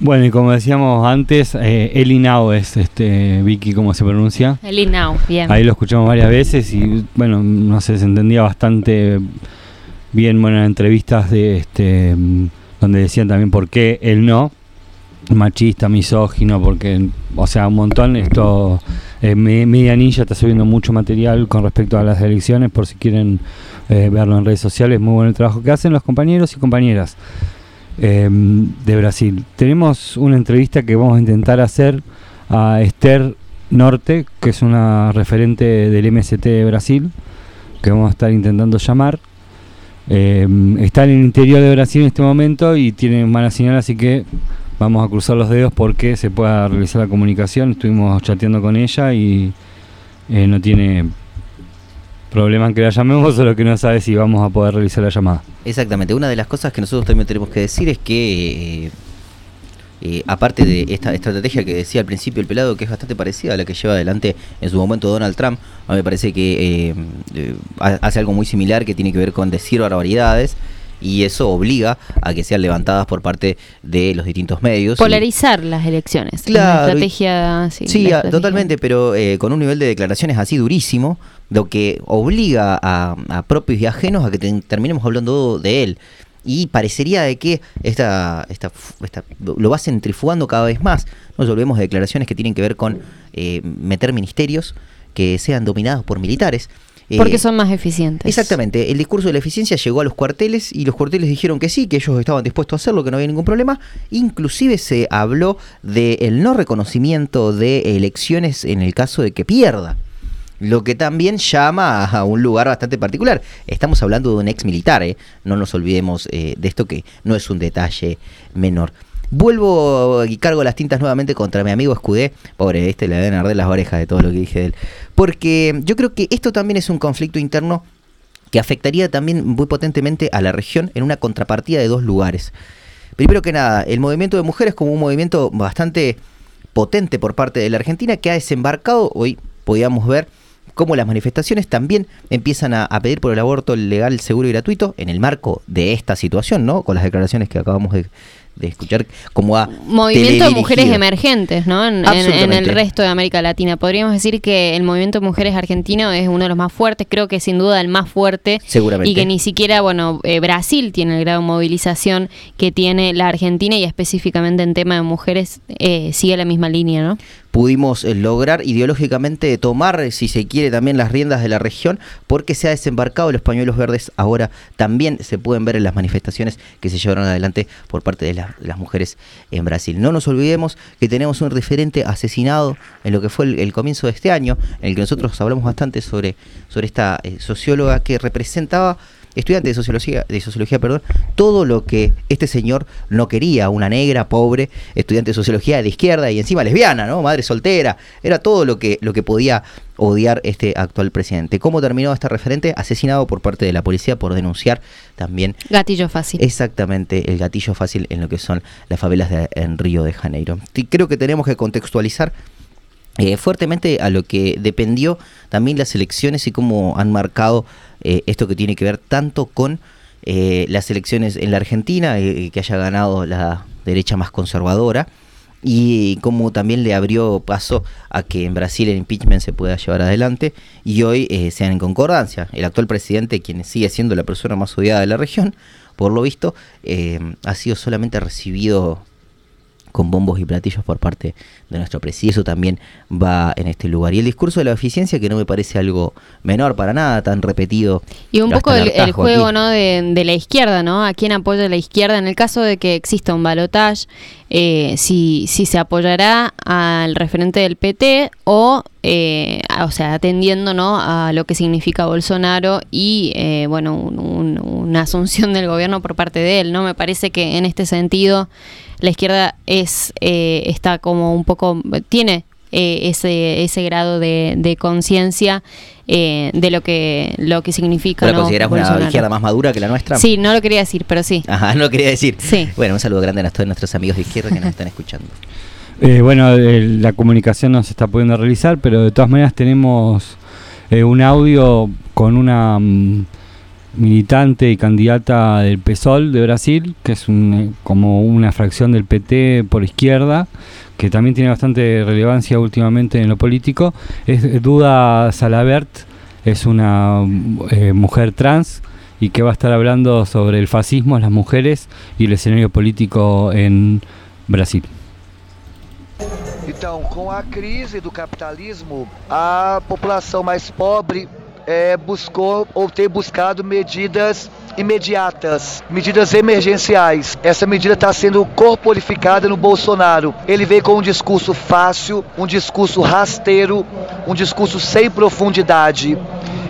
Bueno, y como decíamos antes, eh, Eli Now es este Vicky, ¿cómo se pronuncia? Bien. Ahí lo escuchamos varias veces y bueno, no sé, se entendía bastante bien, bueno, en entrevistas de este mm, donde decían también por qué él no, machista, misógino, porque, o sea, un montón esto, eh, Me- Media Ninja está subiendo mucho material con respecto a las elecciones, por si quieren eh, verlo en redes sociales, muy buen el trabajo que hacen los compañeros y compañeras eh, de Brasil. Tenemos una entrevista que vamos a intentar hacer a Esther Norte, que es una referente del MST de Brasil, que vamos a estar intentando llamar. Eh, está en el interior de Brasil en este momento y tiene mala señal, así que vamos a cruzar los dedos porque se pueda realizar la comunicación. Estuvimos chateando con ella y eh, no tiene problema en que la llamemos, solo que no sabe si vamos a poder realizar la llamada. Exactamente, una de las cosas que nosotros también tenemos que decir es que, eh, eh, aparte de esta estrategia que decía al principio el pelado, que es bastante parecida a la que lleva adelante en su momento Donald Trump, a mí me parece que ha- hace algo muy similar que tiene que ver con decir barbaridades y eso obliga a que sean levantadas por parte de los distintos medios. Polarizar las elecciones. Claro, estrategia. Sí, Sí, la a- estrategia. totalmente, pero eh, con un nivel de declaraciones así durísimo, lo que obliga a, a propios y ajenos a que te- terminemos hablando de él. y parecería de que esta, esta, esta- lo va centrifugando cada vez más. No nos olvidemos de declaraciones que tienen que ver con eh, meter ministerios que sean dominados por militares. Eh, Porque son más eficientes. Exactamente, el discurso de la eficiencia llegó a los cuarteles y los cuarteles dijeron que sí, que ellos estaban dispuestos a hacerlo, que no había ningún problema. Inclusive se habló del no reconocimiento de elecciones en el caso de que pierda. Lo que también llama a un lugar bastante particular. Estamos hablando de un ex militar, ¿eh? no nos olvidemos eh, de esto que no es un detalle menor. Vuelvo y cargo las tintas nuevamente contra mi amigo Escudé. Pobre, este le deben arder las orejas de todo lo que dije de él. Porque yo creo que esto también es un conflicto interno que afectaría también muy potentemente a la región en una contrapartida de dos lugares. Primero que nada, el movimiento de mujeres como un movimiento bastante potente por parte de la Argentina que ha desembarcado, hoy podíamos ver cómo las manifestaciones también empiezan a, a pedir por el aborto legal, seguro y gratuito en el marco de esta situación, ¿no? Con las declaraciones que acabamos de, de escuchar, como a Movimiento de mujeres emergentes, ¿no? En, en- en el resto de América Latina. Podríamos decir que el movimiento de mujeres argentino es uno de los más fuertes, creo que sin duda el más fuerte. Seguramente. Y que ni siquiera, bueno, eh, Brasil tiene el grado de movilización que tiene la Argentina y específicamente en tema de mujeres eh, sigue la misma línea, ¿no? Pudimos eh, lograr ideológicamente tomar, eh, si se quiere, también las riendas de la región, porque se ha desembarcado los pañuelos verdes. Ahora también se pueden ver en las manifestaciones que se llevaron adelante por parte de, la- de las mujeres en Brasil. No nos olvidemos que tenemos un referente asesinado en lo que fue el, el comienzo de este año, en el que nosotros hablamos bastante sobre, sobre esta eh, socióloga que representaba estudiante de sociología, de sociología, perdón, todo lo que este señor no quería, una negra, pobre, estudiante de sociología de izquierda y encima lesbiana, ¿no? Madre soltera, era todo lo que, lo que podía odiar este actual presidente. ¿Cómo terminó este referente? Asesinado por parte de la policía por denunciar también Gatillo fácil. exactamente el gatillo fácil en lo que son las favelas de, en Río de Janeiro. Y creo que tenemos que contextualizar eh, fuertemente a lo que dependió también las elecciones y cómo han marcado eh, esto que tiene que ver tanto con eh, las elecciones en la Argentina, eh, que haya ganado la derecha más conservadora, y cómo también le abrió paso a que en Brasil el impeachment se pueda llevar adelante y hoy eh, sean en concordancia. El actual presidente, quien sigue siendo la persona más odiada de la región, por lo visto, eh, ha sido solamente recibido con bombos y platillos por parte de nuestro presidente. Eso también va en este lugar. Y el discurso de la eficiencia, que no me parece algo menor para nada, tan repetido. Y un poco el, juego aquí. ¿no? de, de la izquierda, ¿no? A quién apoya la izquierda en el caso de que exista un balotaje, eh, si, si se apoyará al referente del PT o, eh, a- o sea, atendiendo ¿no? a lo que significa Bolsonaro y, eh, bueno, un- un- una asunción del gobierno por parte de él, ¿no? Me parece que en este sentido la izquierda es eh, está como un poco tiene eh, ese ese grado de, de conciencia eh, de lo que lo que significa ¿Vos la ¿no? considerás una izquierda más madura que la nuestra? sí no lo quería decir pero sí Ajá, no lo quería decir. Sí. Bueno, un saludo grande a todos nuestros amigos de izquierda que nos están escuchando. Eh, bueno, la comunicación no se está pudiendo realizar, pero de todas maneras tenemos eh, un audio con una mm, militante y candidata del PSOL de Brasil, que es eh, como una fracción del PT por izquierda, que también tiene bastante relevancia últimamente en lo político. Es Duda Salabert, es una eh, mujer trans y que va a estar hablando sobre el fascismo, las mujeres y el escenario político en Brasil. Então, com a crise do capitalismo, a população mais pobre eh, buscou ou tem buscado medidas imediatas, medidas emergenciais. Essa medida está sendo corporificada no Bolsonaro. Ele veio com um discurso fácil, um discurso rasteiro, um discurso sem profundidade.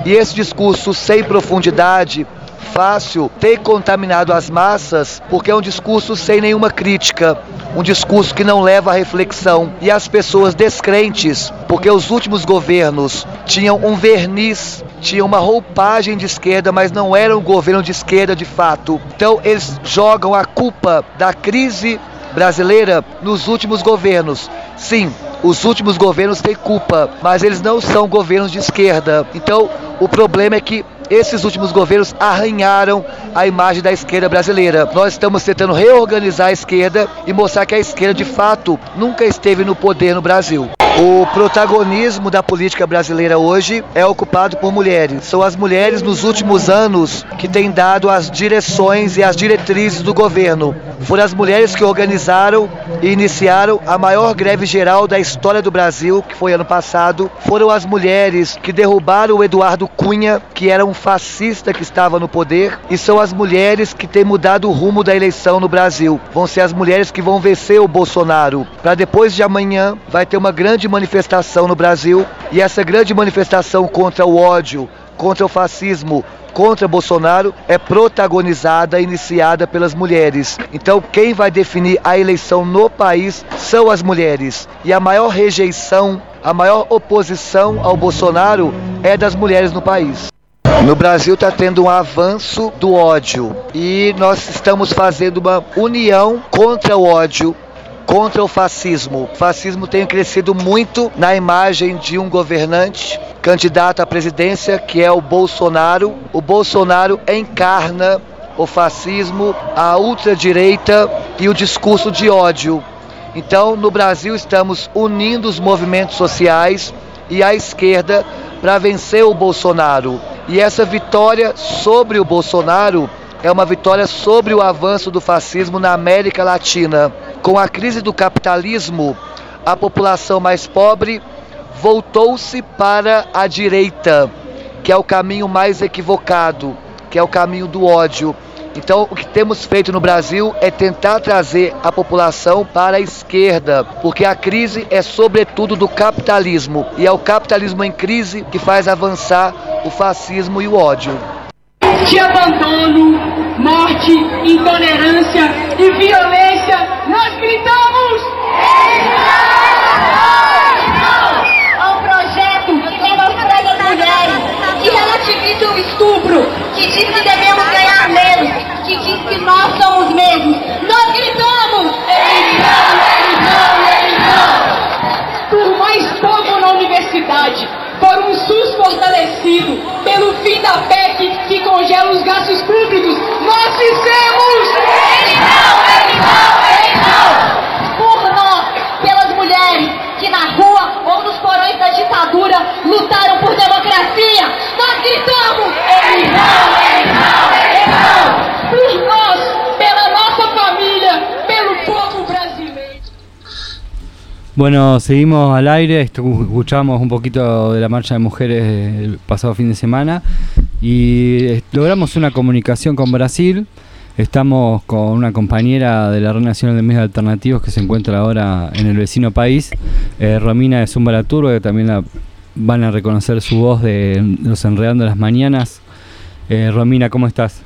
E esse discurso sem profundidade fácil tem contaminado as massas porque é um discurso sem nenhuma crítica, um discurso que não leva à reflexão. E as pessoas descrentes, porque os últimos governos tinham um verniz, tinham uma roupagem de esquerda, mas não era um governo de esquerda de fato. Então eles jogam a culpa da crise brasileira nos últimos governos. Sim, os últimos governos têm culpa, mas eles não são governos de esquerda. Então, o problema é que esses últimos governos arranharam a imagem da esquerda brasileira. Nós estamos tentando reorganizar a esquerda e mostrar que a esquerda, de fato, nunca esteve no poder no Brasil. O protagonismo da política brasileira hoje é ocupado por mulheres. São as mulheres nos últimos anos que têm dado as direções e as diretrizes do governo. Foram as mulheres que organizaram e iniciaram a maior greve geral da história do Brasil, que foi ano passado. Foram as mulheres que derrubaram o Eduardo Cunha, que era um fascista que estava no poder, e são as mulheres que têm mudado o rumo da eleição no Brasil. Vão ser as mulheres que vão vencer o Bolsonaro. Para depois de amanhã vai ter uma grande manifestação no Brasil, e essa grande manifestação contra o ódio, contra o fascismo, contra Bolsonaro é protagonizada, iniciada pelas mulheres. Então, quem vai definir a eleição no país são as mulheres. E a maior rejeição, a maior oposição ao Bolsonaro é das mulheres no país. No Brasil está tendo um avanço do ódio e nós estamos fazendo uma união contra o ódio, contra o fascismo. O fascismo tem crescido muito na imagem de um governante candidato à presidência, que é o Bolsonaro. O Bolsonaro encarna o fascismo, a ultradireita e o discurso de ódio. Então, no Brasil, estamos unindo os movimentos sociais e a esquerda para vencer o Bolsonaro. E essa vitória sobre o Bolsonaro é uma vitória sobre o avanço do fascismo na América Latina. Com a crise do capitalismo, a população mais pobre voltou-se para a direita, que é o caminho mais equivocado, que é o caminho do ódio. Então, o que temos feito no Brasil é tentar trazer a população para a esquerda, porque a crise é sobretudo do capitalismo, e é o capitalismo em crise que faz avançar o fascismo e o ódio. De abandono, morte, intolerância e violência, nós gritamos! Ao projeto que menospreza as mulheres, que relativiza o estupro, que diz que devemos ganhar menos, que diz que nós somos mesmos. Nós gritamos! Eles não, eles não! Por mais povo na universidade, por um SUS fortalecido, pelo fim da PEC que congela os gastos públicos, nós dissemos! Eles não, eles não, eles não! Por nós, pelas mulheres que na rua ou nos porões da ditadura lutaram por democracia, nós gritamos! Eles não, eles não, eles não! Por nós, pela nossa família, pelo povo brasileiro! Bueno, seguimos al aire, escuchamos un poquito de la marcha de mujeres el pasado fin de semana y eh, logramos una comunicación con Brasil. Estamos con una compañera de la Red Nacional de Medios Alternativos que se encuentra ahora en el vecino país, eh, Romina de Zumba que también la van a reconocer su voz de Los Enredando las Mañanas. Eh, Romina, ¿cómo estás?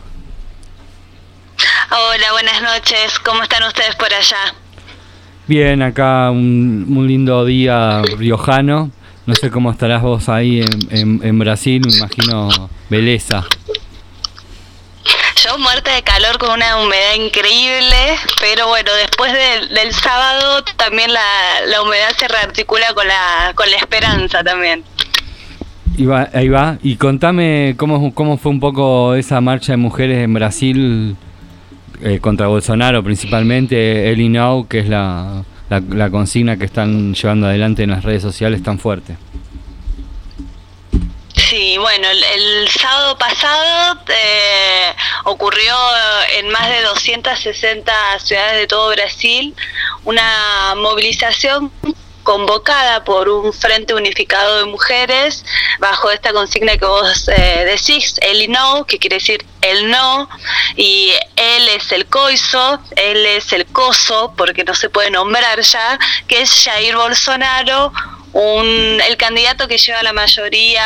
Hola, buenas noches. ¿Cómo están ustedes por allá? Bien, acá un, un lindo día riojano. No sé cómo estarás vos ahí en, en- en Brasil, me imagino belleza. Yo muerta de calor con una humedad increíble, pero bueno, después del, del sábado también la, la humedad se rearticula con la, con la esperanza también. Y va- ahí va. Y contame cómo, cómo fue un poco esa marcha de mujeres en Brasil eh, contra Bolsonaro, principalmente el Now, que es la, la, la consigna que están llevando adelante en las redes sociales tan fuerte. Sí, bueno, el, el sábado pasado eh, ocurrió en más de 260 ciudades de todo Brasil una movilización convocada por un frente unificado de mujeres bajo esta consigna que vos eh, decís, el y no, que quiere decir el no, y él es el coiso, él es el coso, porque no se puede nombrar ya, que es Jair Bolsonaro, un, el candidato que lleva la mayoría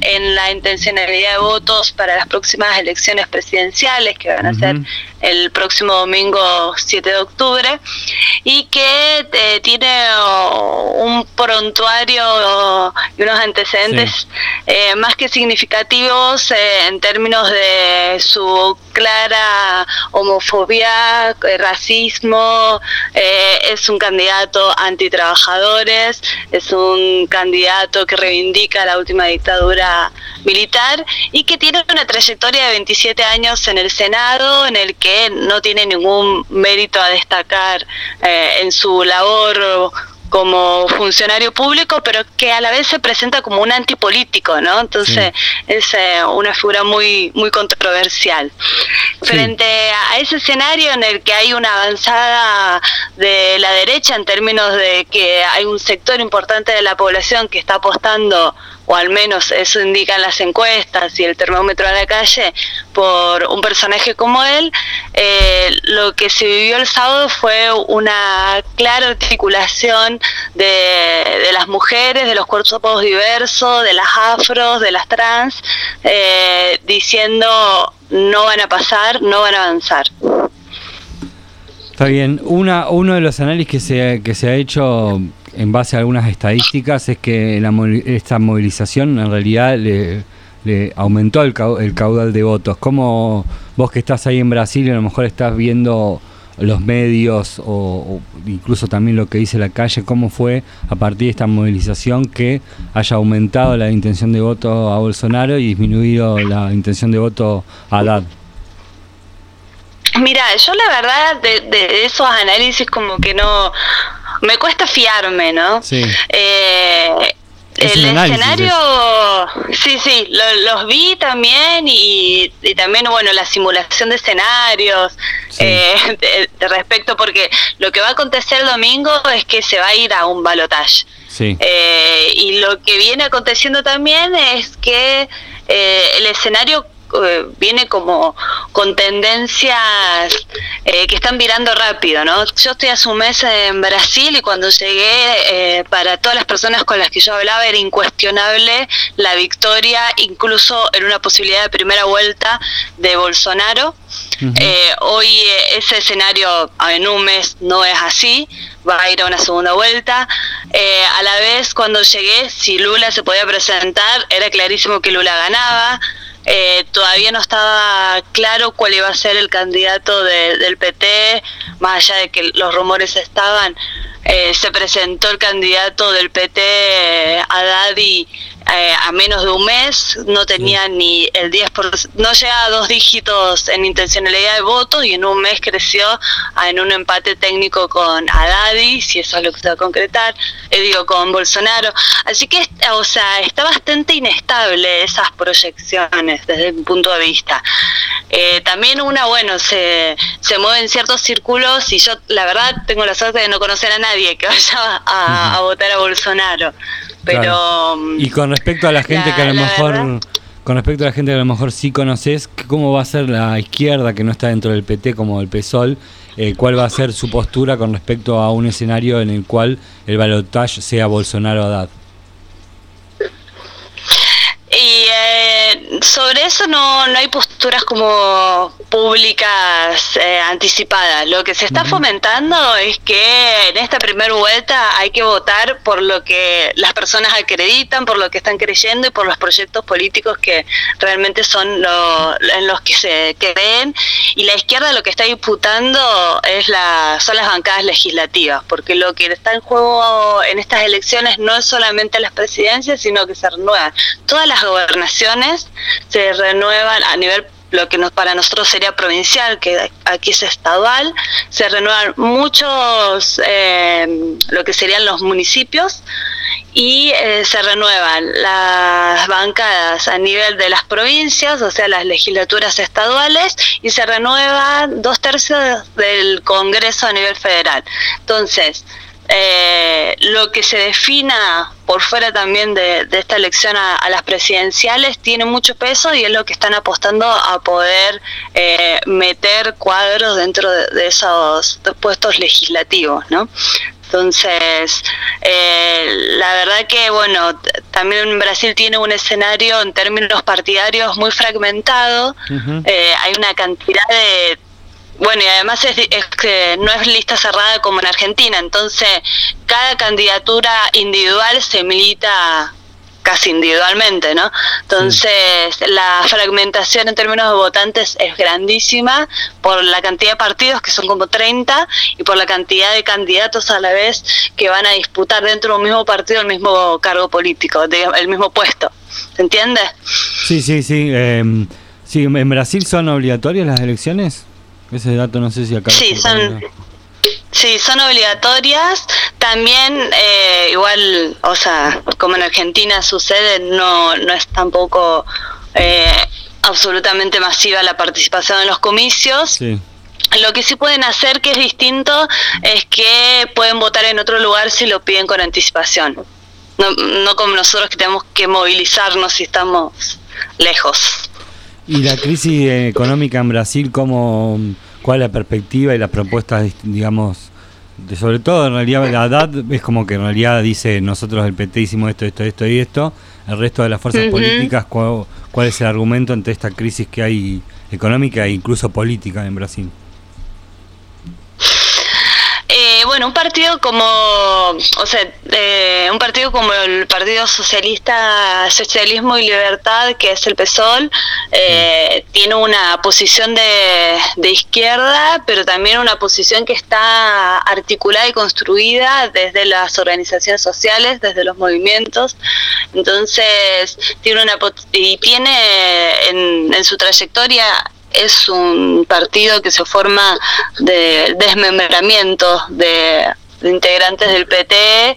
en la intencionalidad de votos para las próximas elecciones presidenciales que van a ser el próximo domingo 7 de octubre y que eh, tiene oh, un prontuario oh, y unos antecedentes eh, más que significativos eh, en términos de su clara homofobia, eh, racismo, eh, es un candidato antitrabajadores, es un candidato que reivindica la última dictadura militar y que tiene una trayectoria de 27 años en el Senado, en el que no tiene ningún mérito a destacar eh, en su labor como funcionario público, pero que a la vez se presenta como un antipolítico, ¿no? Entonces es eh, una figura muy muy controversial. Frente a ese escenario en el que hay una avanzada de la derecha en términos de que hay un sector importante de la población que está apostando o al menos eso indican las encuestas y el termómetro en la calle, por un personaje como él, eh, lo que se vivió el sábado fue una clara articulación de, de las mujeres, de los cuerpos diversos, de las afros, de las trans, eh, diciendo no van a pasar, no van a avanzar. Está bien. Una, uno de los análisis que se, que se ha hecho en base a algunas estadísticas es que la, esta movilización en realidad le, aumentó el, cau- el caudal de votos. ¿Cómo vos que estás ahí en Brasil y a lo mejor estás viendo los medios o, o incluso también lo que dice la calle, cómo fue a partir de esta movilización que haya aumentado la intención de voto a Bolsonaro y disminuido la intención de voto a Haddad? Mira, yo la verdad de, de esos análisis como que no me cuesta fiarme, ¿no? Sí. Eh, Es el análisis escenario, sí, sí, lo- los vi también y, y también, bueno, la simulación de escenarios eh, de, de respecto, porque lo que va a acontecer el domingo es que se va a ir a un balotaje. Sí. Eh, y lo que viene aconteciendo también es que eh, el escenario eh, viene como con tendencias eh, que están virando rápido, ¿no? Yo estoy hace un mes en Brasil y cuando llegué, eh, para todas las personas con las que yo hablaba, era incuestionable la victoria, incluso en una posibilidad de primera vuelta de Bolsonaro. Hoy ese escenario ah, en un mes no es así, va a ir a una segunda vuelta. Eh, a la vez, cuando llegué, si Lula se podía presentar, era clarísimo que Lula ganaba. Eh, todavía no estaba claro cuál iba a ser el candidato de- del PT, más allá de que los rumores estaban. Eh, se presentó el candidato del PT, eh, Haddad, y eh, a menos de un mes no tenía ni el 10%, no llegaba a dos dígitos en intencionalidad de votos y en un mes creció a- en un empate técnico con Haddad, si eso es lo que se va a concretar, eh, digo, con Bolsonaro. Así que, o sea, está bastante inestable esas proyecciones desde mi punto de vista. Eh, también una, bueno, se, se mueve en ciertos círculos y yo la verdad tengo la suerte de no conocer a nadie que vaya a, a votar a Bolsonaro. Pero Claro. Y con respecto a la gente la- que a lo mejor, verdad- con respecto a la gente que a lo mejor sí conoces, ¿cómo va a ser la izquierda que no está dentro del PT como el PSOL? Eh, ¿Cuál va a ser su postura con respecto a un escenario en el cual el balotaje sea Bolsonaro-Haddad? Y eh, sobre eso no, no hay posturas como públicas eh, anticipadas. Lo que se está fomentando es que en esta primera vuelta hay que votar por lo que las personas acreditan, por lo que están creyendo y por los proyectos políticos que realmente son lo- en los que se creen. Y la izquierda lo que está disputando es la, son las bancadas legislativas, porque lo que está en juego en estas elecciones no es solamente las presidencias, sino que se renuevan todas las gobernaciones, se renuevan a nivel lo que nos, para nosotros sería provincial, que aquí es estadual, se renuevan muchos, eh, lo que serían los municipios, y eh, se renuevan las bancadas a nivel de las provincias, o sea, las legislaturas estaduales, y se renuevan dos tercios del Congreso a nivel federal. Entonces, eh, lo que se defina por fuera también de, de esta elección a, a las presidenciales tiene mucho peso y es lo que están apostando a poder eh, meter cuadros dentro de, de esos dos puestos legislativos, ¿no? Entonces, eh, la verdad que, bueno, también Brasil tiene un escenario en términos partidarios muy fragmentado. Eh, hay una cantidad de bueno, y además es, es que no es lista cerrada como en Argentina, entonces cada candidatura individual se milita casi individualmente, ¿no? Entonces la fragmentación en términos de votantes es grandísima por la cantidad de partidos, que son como 30, y por la cantidad de candidatos a la vez que van a disputar dentro de un mismo partido el mismo cargo político, digamos, el mismo puesto. ¿Se entiende? Sí, sí, sí. em, sí, ¿En Brasil son obligatorias las elecciones? Ese dato no sé si acá... Sí, son, Sí, son obligatorias. También, eh, igual, o sea, como en Argentina sucede, no, no es tampoco eh, absolutamente masiva la participación en los comicios. Sí. Lo que sí pueden hacer, que es distinto, es que pueden votar en otro lugar si lo piden con anticipación. No, no como nosotros que tenemos que movilizarnos si estamos lejos. ¿Y la crisis económica en Brasil, cómo, cuál es la perspectiva y las propuestas, digamos, de sobre todo en realidad la edad es como que en realidad dice nosotros el PT hicimos esto, esto, esto y esto, el resto de las fuerzas políticas, cuál, cuál es el argumento ante esta crisis que hay económica e incluso política en Brasil? Eh, bueno, un partido como, o sea, eh, un partido como el Partido Socialista, Socialismo y Libertad, que es el PSOL, eh, tiene una posición de, de izquierda, pero también una posición que está articulada y construida desde las organizaciones sociales, desde los movimientos. Entonces, tiene una y tiene en, en su trayectoria es un partido que se forma de desmembramiento de, de integrantes del PT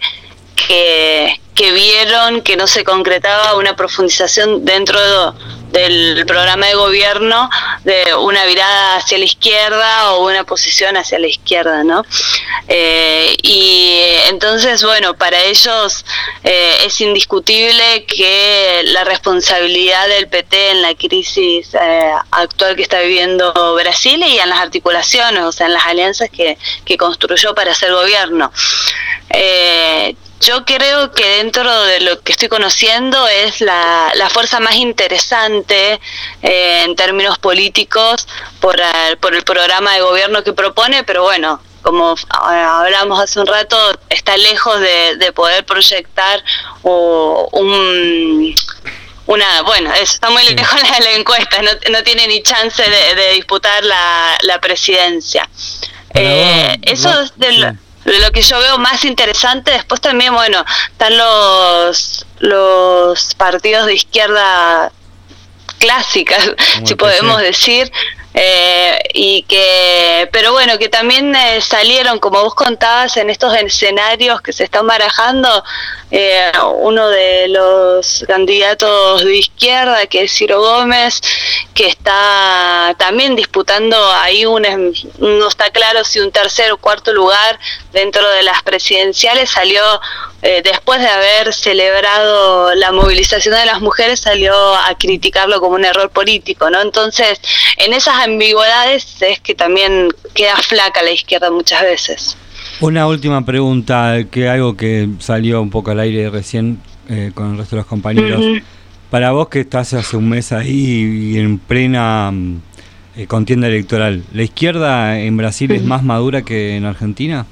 que, que vieron que no se concretaba una profundización dentro de- del programa de gobierno de una virada hacia la izquierda o una posición hacia la izquierda, ¿no? Eh, y entonces, bueno, para ellos eh, es indiscutible que la responsabilidad del PT en la crisis eh, actual que está viviendo Brasil y en las articulaciones, o sea, en las alianzas que, que construyó para hacer gobierno. Eh, yo creo que dentro de lo que estoy conociendo es la, la fuerza más interesante eh, en términos políticos por el, por el programa de gobierno que propone, pero bueno, como ah, hablamos hace un rato, está lejos de, de poder proyectar o un una, bueno, eso está muy lejos de la encuesta, no, no tiene ni chance de, de disputar la, la presidencia. Eh, eso es de lo, de lo que yo veo más interesante. Después también, bueno, están los, los partidos de izquierda clásicas, si podemos decir, eh, y que, pero bueno, que también eh, salieron, como vos contabas, en estos escenarios que se están barajando, eh, uno de los candidatos de izquierda, que es Ciro Gómez, que está también disputando ahí un, es- no está claro si un tercer o cuarto lugar dentro de las presidenciales, salió eh, después de haber celebrado la movilización de las mujeres, salió a criticarlo como un error político, ¿no? Entonces, en esas ambigüedades es que también queda flaca la izquierda muchas veces. Una última pregunta, que algo que salió un poco al aire recién eh, con el resto de los compañeros. Para vos que estás hace un mes ahí y en plena mm, eh, contienda electoral, ¿la izquierda en Brasil es más madura que en Argentina?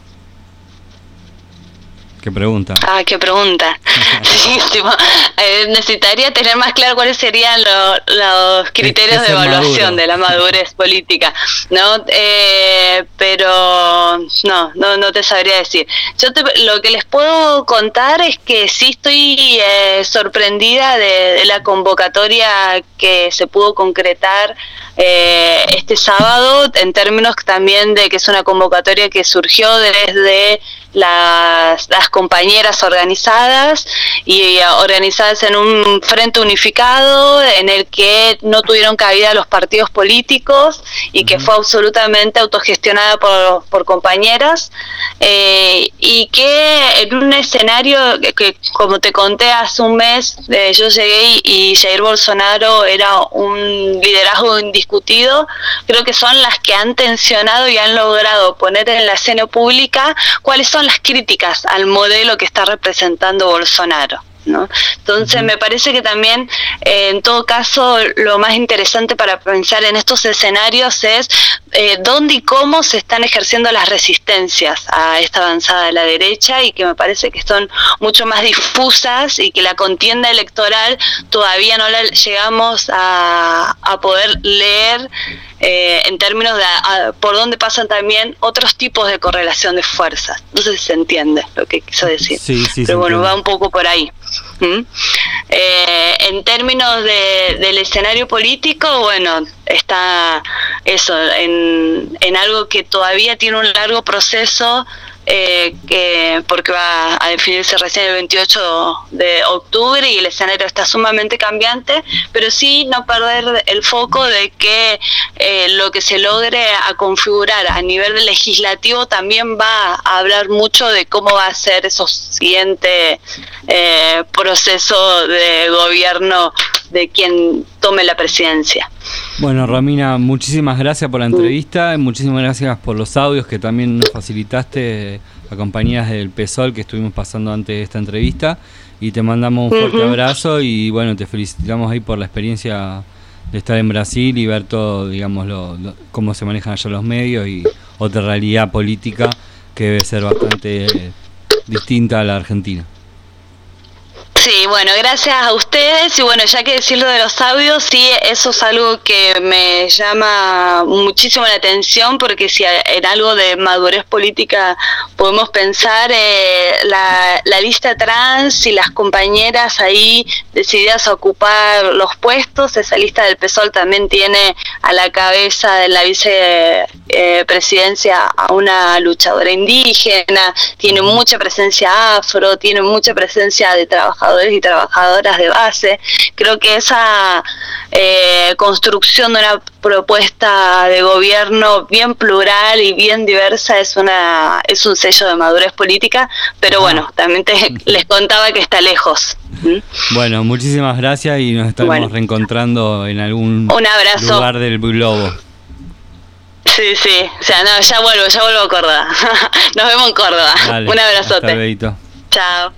¿Qué pregunta? Ah, qué pregunta. Sí, tipo, eh, necesitaría tener más claro cuáles serían lo- los criterios de evaluación maduro. de la madurez política, ¿no? Eh, pero no, no, no te sabría decir. Yo te- lo que les puedo contar es que sí estoy eh, sorprendida de, de la convocatoria que se pudo concretar eh, este sábado, en términos también de que es una convocatoria que surgió desde las, las compañeras organizadas y eh, organizadas en un frente unificado en el que no tuvieron cabida los partidos políticos y que fue absolutamente autogestionada por, por compañeras eh, y que en un escenario que, que, como te conté hace un mes eh, yo llegué y, y Jair Bolsonaro era un liderazgo indiscutido creo que son las que han tensionado y han logrado poner en la escena pública cuáles son las críticas al modelo que está representando Bolsonaro. ¿no? Entonces me parece que también eh, en todo caso lo más interesante para pensar en estos escenarios es eh, dónde y cómo se están ejerciendo las resistencias a esta avanzada de la derecha y que me parece que son mucho más difusas y que la contienda electoral todavía no la llegamos a, a poder leer eh, en términos de a- por dónde pasan también otros tipos de correlación de fuerzas. No sé si se entiende lo que quiso decir. Sí, sí, se Pero bueno, entiende. va un poco por ahí. ¿Mm? Eh, en términos de- del escenario político, bueno, está eso, en, en algo que todavía tiene un largo proceso, eh, que, porque va a definirse recién el 28 de octubre y el escenario está sumamente cambiante, pero sí no perder el foco de que eh, lo que se logre a configurar a nivel legislativo también va a hablar mucho de cómo va a ser esos siguiente eh, proceso de gobierno de quien tome la presidencia. Bueno, Romina, muchísimas gracias por la entrevista, y muchísimas gracias por los audios que también nos facilitaste a compañías del PSOL que estuvimos pasando antes de esta entrevista y te mandamos un fuerte abrazo y bueno, te felicitamos ahí por la experiencia de estar en Brasil y ver todo, digamos, lo- lo- cómo se manejan allá los medios y otra realidad política que debe ser bastante eh, distinta a la Argentina. Sí, bueno, gracias a ustedes. Y bueno, ya que decirlo de los audios, sí, eso es algo que me llama muchísimo la atención porque si en algo de madurez política podemos pensar eh, la, la lista trans y las compañeras ahí decididas a ocupar los puestos, esa lista del PSOL también tiene a la cabeza de la vicepresidencia a una luchadora indígena, tiene mucha presencia afro, tiene mucha presencia de trabajadores y trabajadoras de base. Creo que esa eh, construcción de una propuesta de gobierno bien plural y bien diversa es una es un sello de madurez política, pero bueno, también te- les contaba que está lejos. ¿Mm? Bueno, muchísimas gracias y nos estaremos Bueno. reencontrando en algún Un abrazo. lugar del globo. Sí, sí, o sea, no, ya vuelvo, ya vuelvo a Córdoba. Nos vemos en Córdoba. Dale, Un Hasta abrazote. luego. Chao.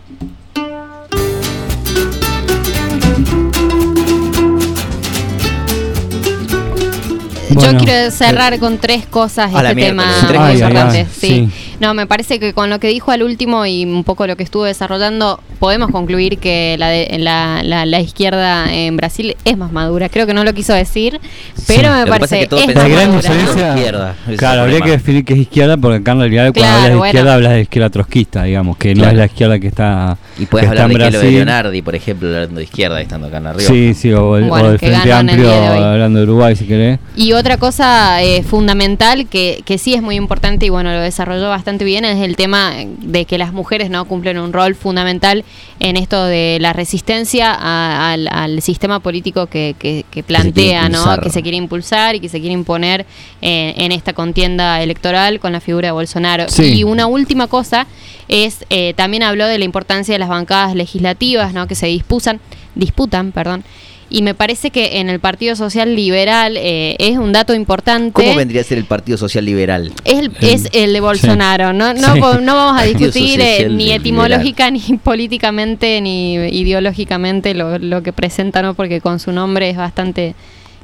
Yo quiero cerrar con tres cosas este tema muy importante. sí. No, me parece que con lo que dijo al último y un poco lo que estuvo desarrollando, podemos concluir que la, de- la, la- la izquierda en Brasil es más madura. Creo que no lo quiso decir, pero me Lo que parece es que es La gran diferencia. izquierda, claro, habría que definir que es izquierda porque acá en realidad cuando Claro, hablas de bueno. izquierda hablas de izquierda trotskista, digamos, que no es la izquierda que está. Y puedes hablar de Kelo de Brasil. Leonardi, por ejemplo, hablando de izquierda, estando acá en arriba. Sí, sí, o, el- Bueno, o del Frente Amplio, de hablando de Uruguay, si querés. Y otra cosa eh, fundamental que, que sí es muy importante y bueno, lo desarrolló bastante bien es el tema de que las mujeres no cumplen un rol fundamental en esto de la resistencia a- al, al sistema político que, que- que plantea, ¿no? impulsar. Que se quiere impulsar y que se quiere imponer eh, en esta contienda electoral con la figura de Bolsonaro. Sí. Y una última cosa es, eh, también habló de la importancia de las bancadas legislativas, ¿no? Que se disputan, disputan, perdón. Y me parece que en el Partido Social Liberal eh, es un dato importante. ¿Cómo vendría a ser el Partido Social Liberal? Es el, es el de Bolsonaro. No, no, Sí. no vamos a discutir eh, ni Liberal. etimológica, ni políticamente, ni ideológicamente lo, lo que presenta, ¿no? porque con su nombre es bastante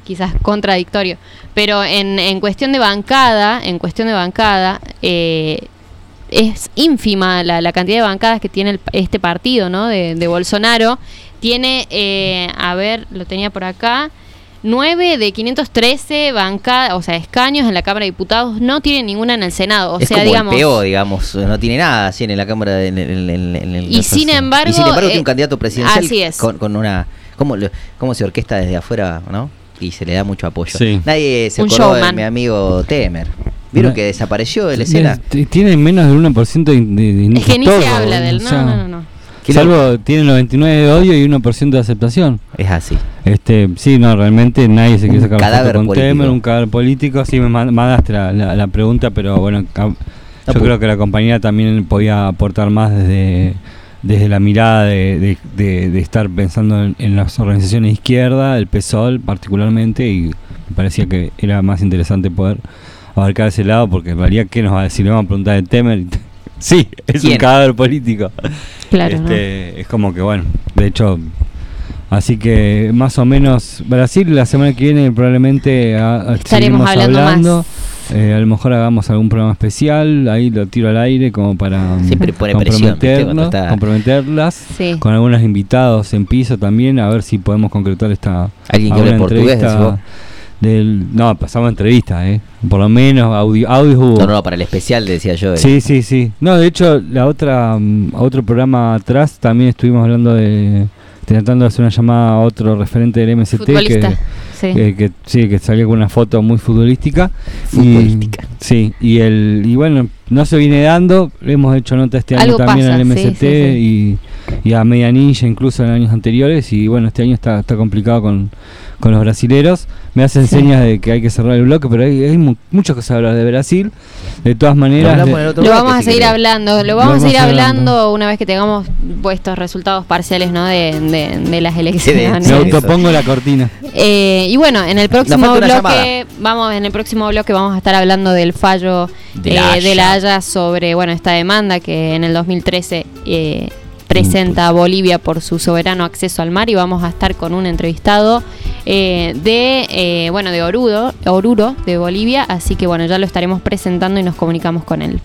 quizás contradictorio. Pero en, en cuestión de bancada, en cuestión de bancada, eh, es ínfima la, la cantidad de bancadas que tiene el- este partido, ¿no? De, de Bolsonaro. Tiene, eh, a ver, lo tenía por acá, 9 de 513 bancadas, o sea, escaños en la Cámara de Diputados, no tiene ninguna en el Senado. O es sea, como digamos. el PO, digamos, no tiene nada así en la Cámara de, en, en- en- en el- Y sin embargo, y sin embargo eh, tiene un candidato presidencial así es. Con, con una ¿cómo, lo- cómo se orquesta desde afuera, ¿no? Y se le da mucho apoyo. Sí. Nadie se Un acordó de showman. mi amigo Temer. ¿Vieron No. que desapareció de la escena? T- Tiene menos del 1% de, de, de Es que ni se habla del. o No, sea, no, no, no. ¿Qué Salvo tiene 99 de odio y 1% de aceptación. Es así. Este, sí, no, realmente nadie se quiere sacar la con político. Temer, un cadáver político. Sí, me ma- mandaste la, la- la pregunta, pero bueno, yo pues. creo que la compañía también podía aportar más desde, desde la mirada de, de- de- de estar pensando en, en las organizaciones de izquierda, el PSOL particularmente, y me parecía que era más interesante poder abarcar ese lado, porque en realidad, ¿qué nos va a decir? Le vamos a preguntar de Temer. sí, es un cadáver político. Claro, Este, Es como que, bueno, de hecho, así que más o menos Brasil la semana que viene probablemente a- a- Estaremos hablando hablando. más. Eh, a lo mejor hagamos algún programa especial, ahí lo tiro al aire como para mm, Siempre comprometerlas Sí. con algunos invitados en piso también, a ver si podemos concretar esta Alguien que hable portugués. Del no, pasamos entrevistas, eh. Por lo menos audio, audios hubo. No, no, para el especial decía yo. eh. Sí, sí, sí. No, de hecho, la otra mm, otro programa atrás también estuvimos hablando de tratando de hacer una llamada a otro referente del MST que, Futbolista, sí. que, que- sí, que salió con una foto muy futbolística. Futbolística. Y, sí, y el y bueno, no se viene dando, hemos hecho nota este año Algo también pasa, al sí, MST sí, Y, y a Medianilla incluso en años anteriores y bueno, este año está, está complicado con, con los brasileros. Me hacen Sí. señas de que hay que cerrar el bloque, pero hay, hay mu- muchas cosas a hablar de Brasil. De todas maneras, de- Lo bloque, vamos a seguir hablando, lo vamos a vamos seguir a seguir hablando una vez que tengamos puestos resultados parciales ¿no? de, de- de las elecciones. me autopongo la cortina. Eh, y bueno, en el próximo bloque, vamos, en el próximo bloque vamos a estar hablando del fallo De eh, la de la Haya. Haya sobre bueno esta demanda que en el 2013 eh, presenta a Bolivia por su soberano acceso al mar y vamos a estar con un entrevistado eh, de eh, bueno de Oruro de Bolivia, así que bueno ya lo estaremos presentando y nos comunicamos con él.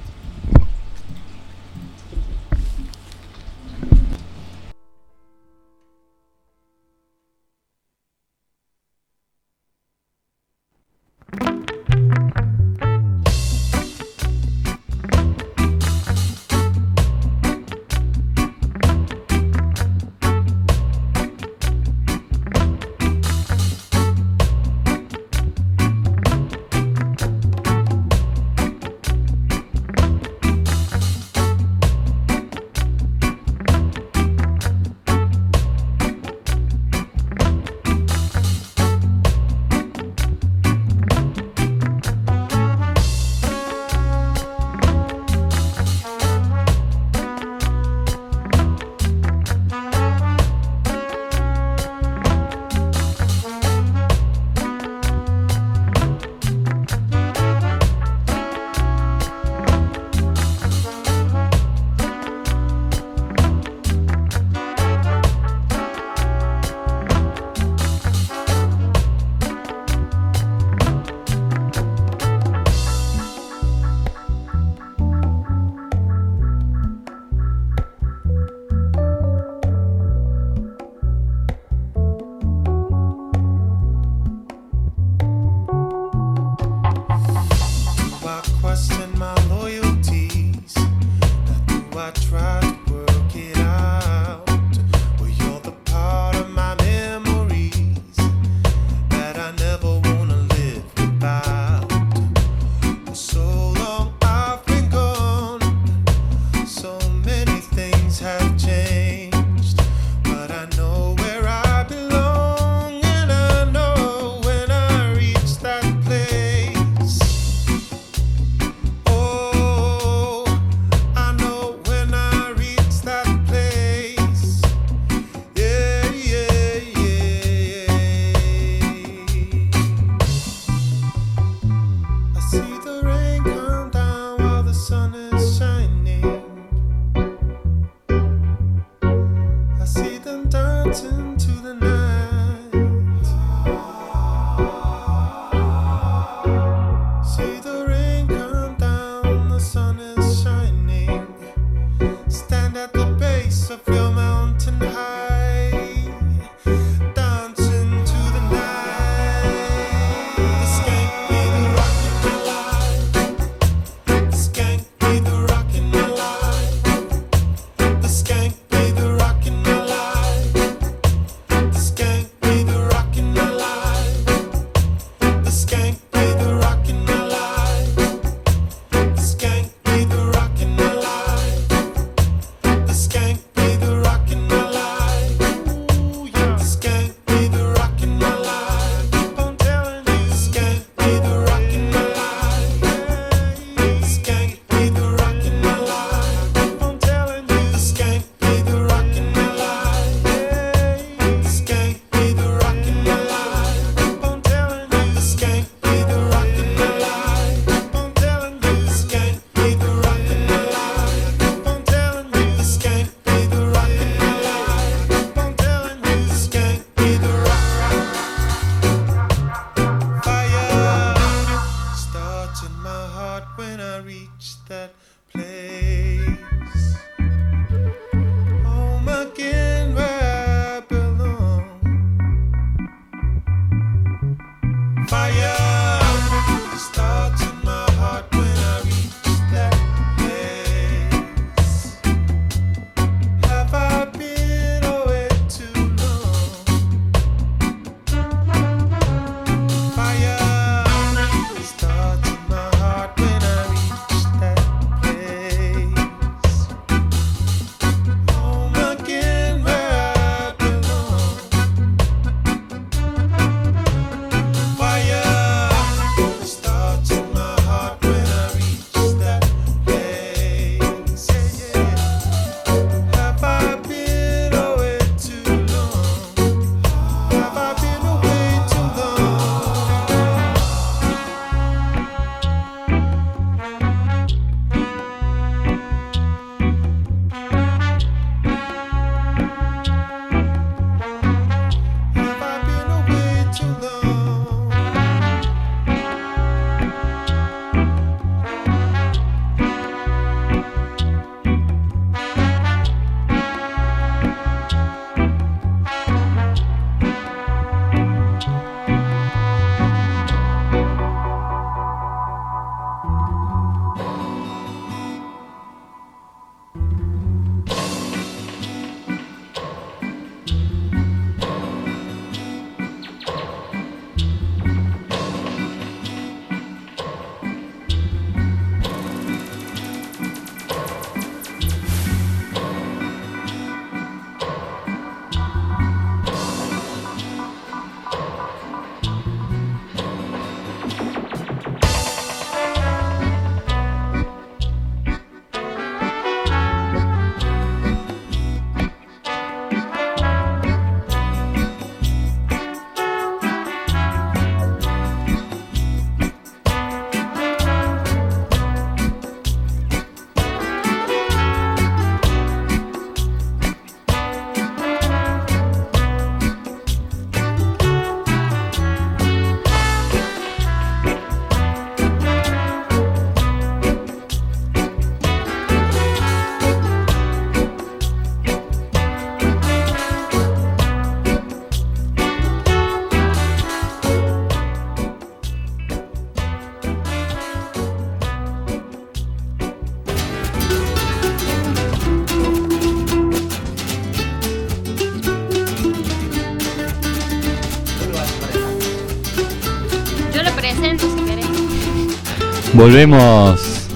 Volvemos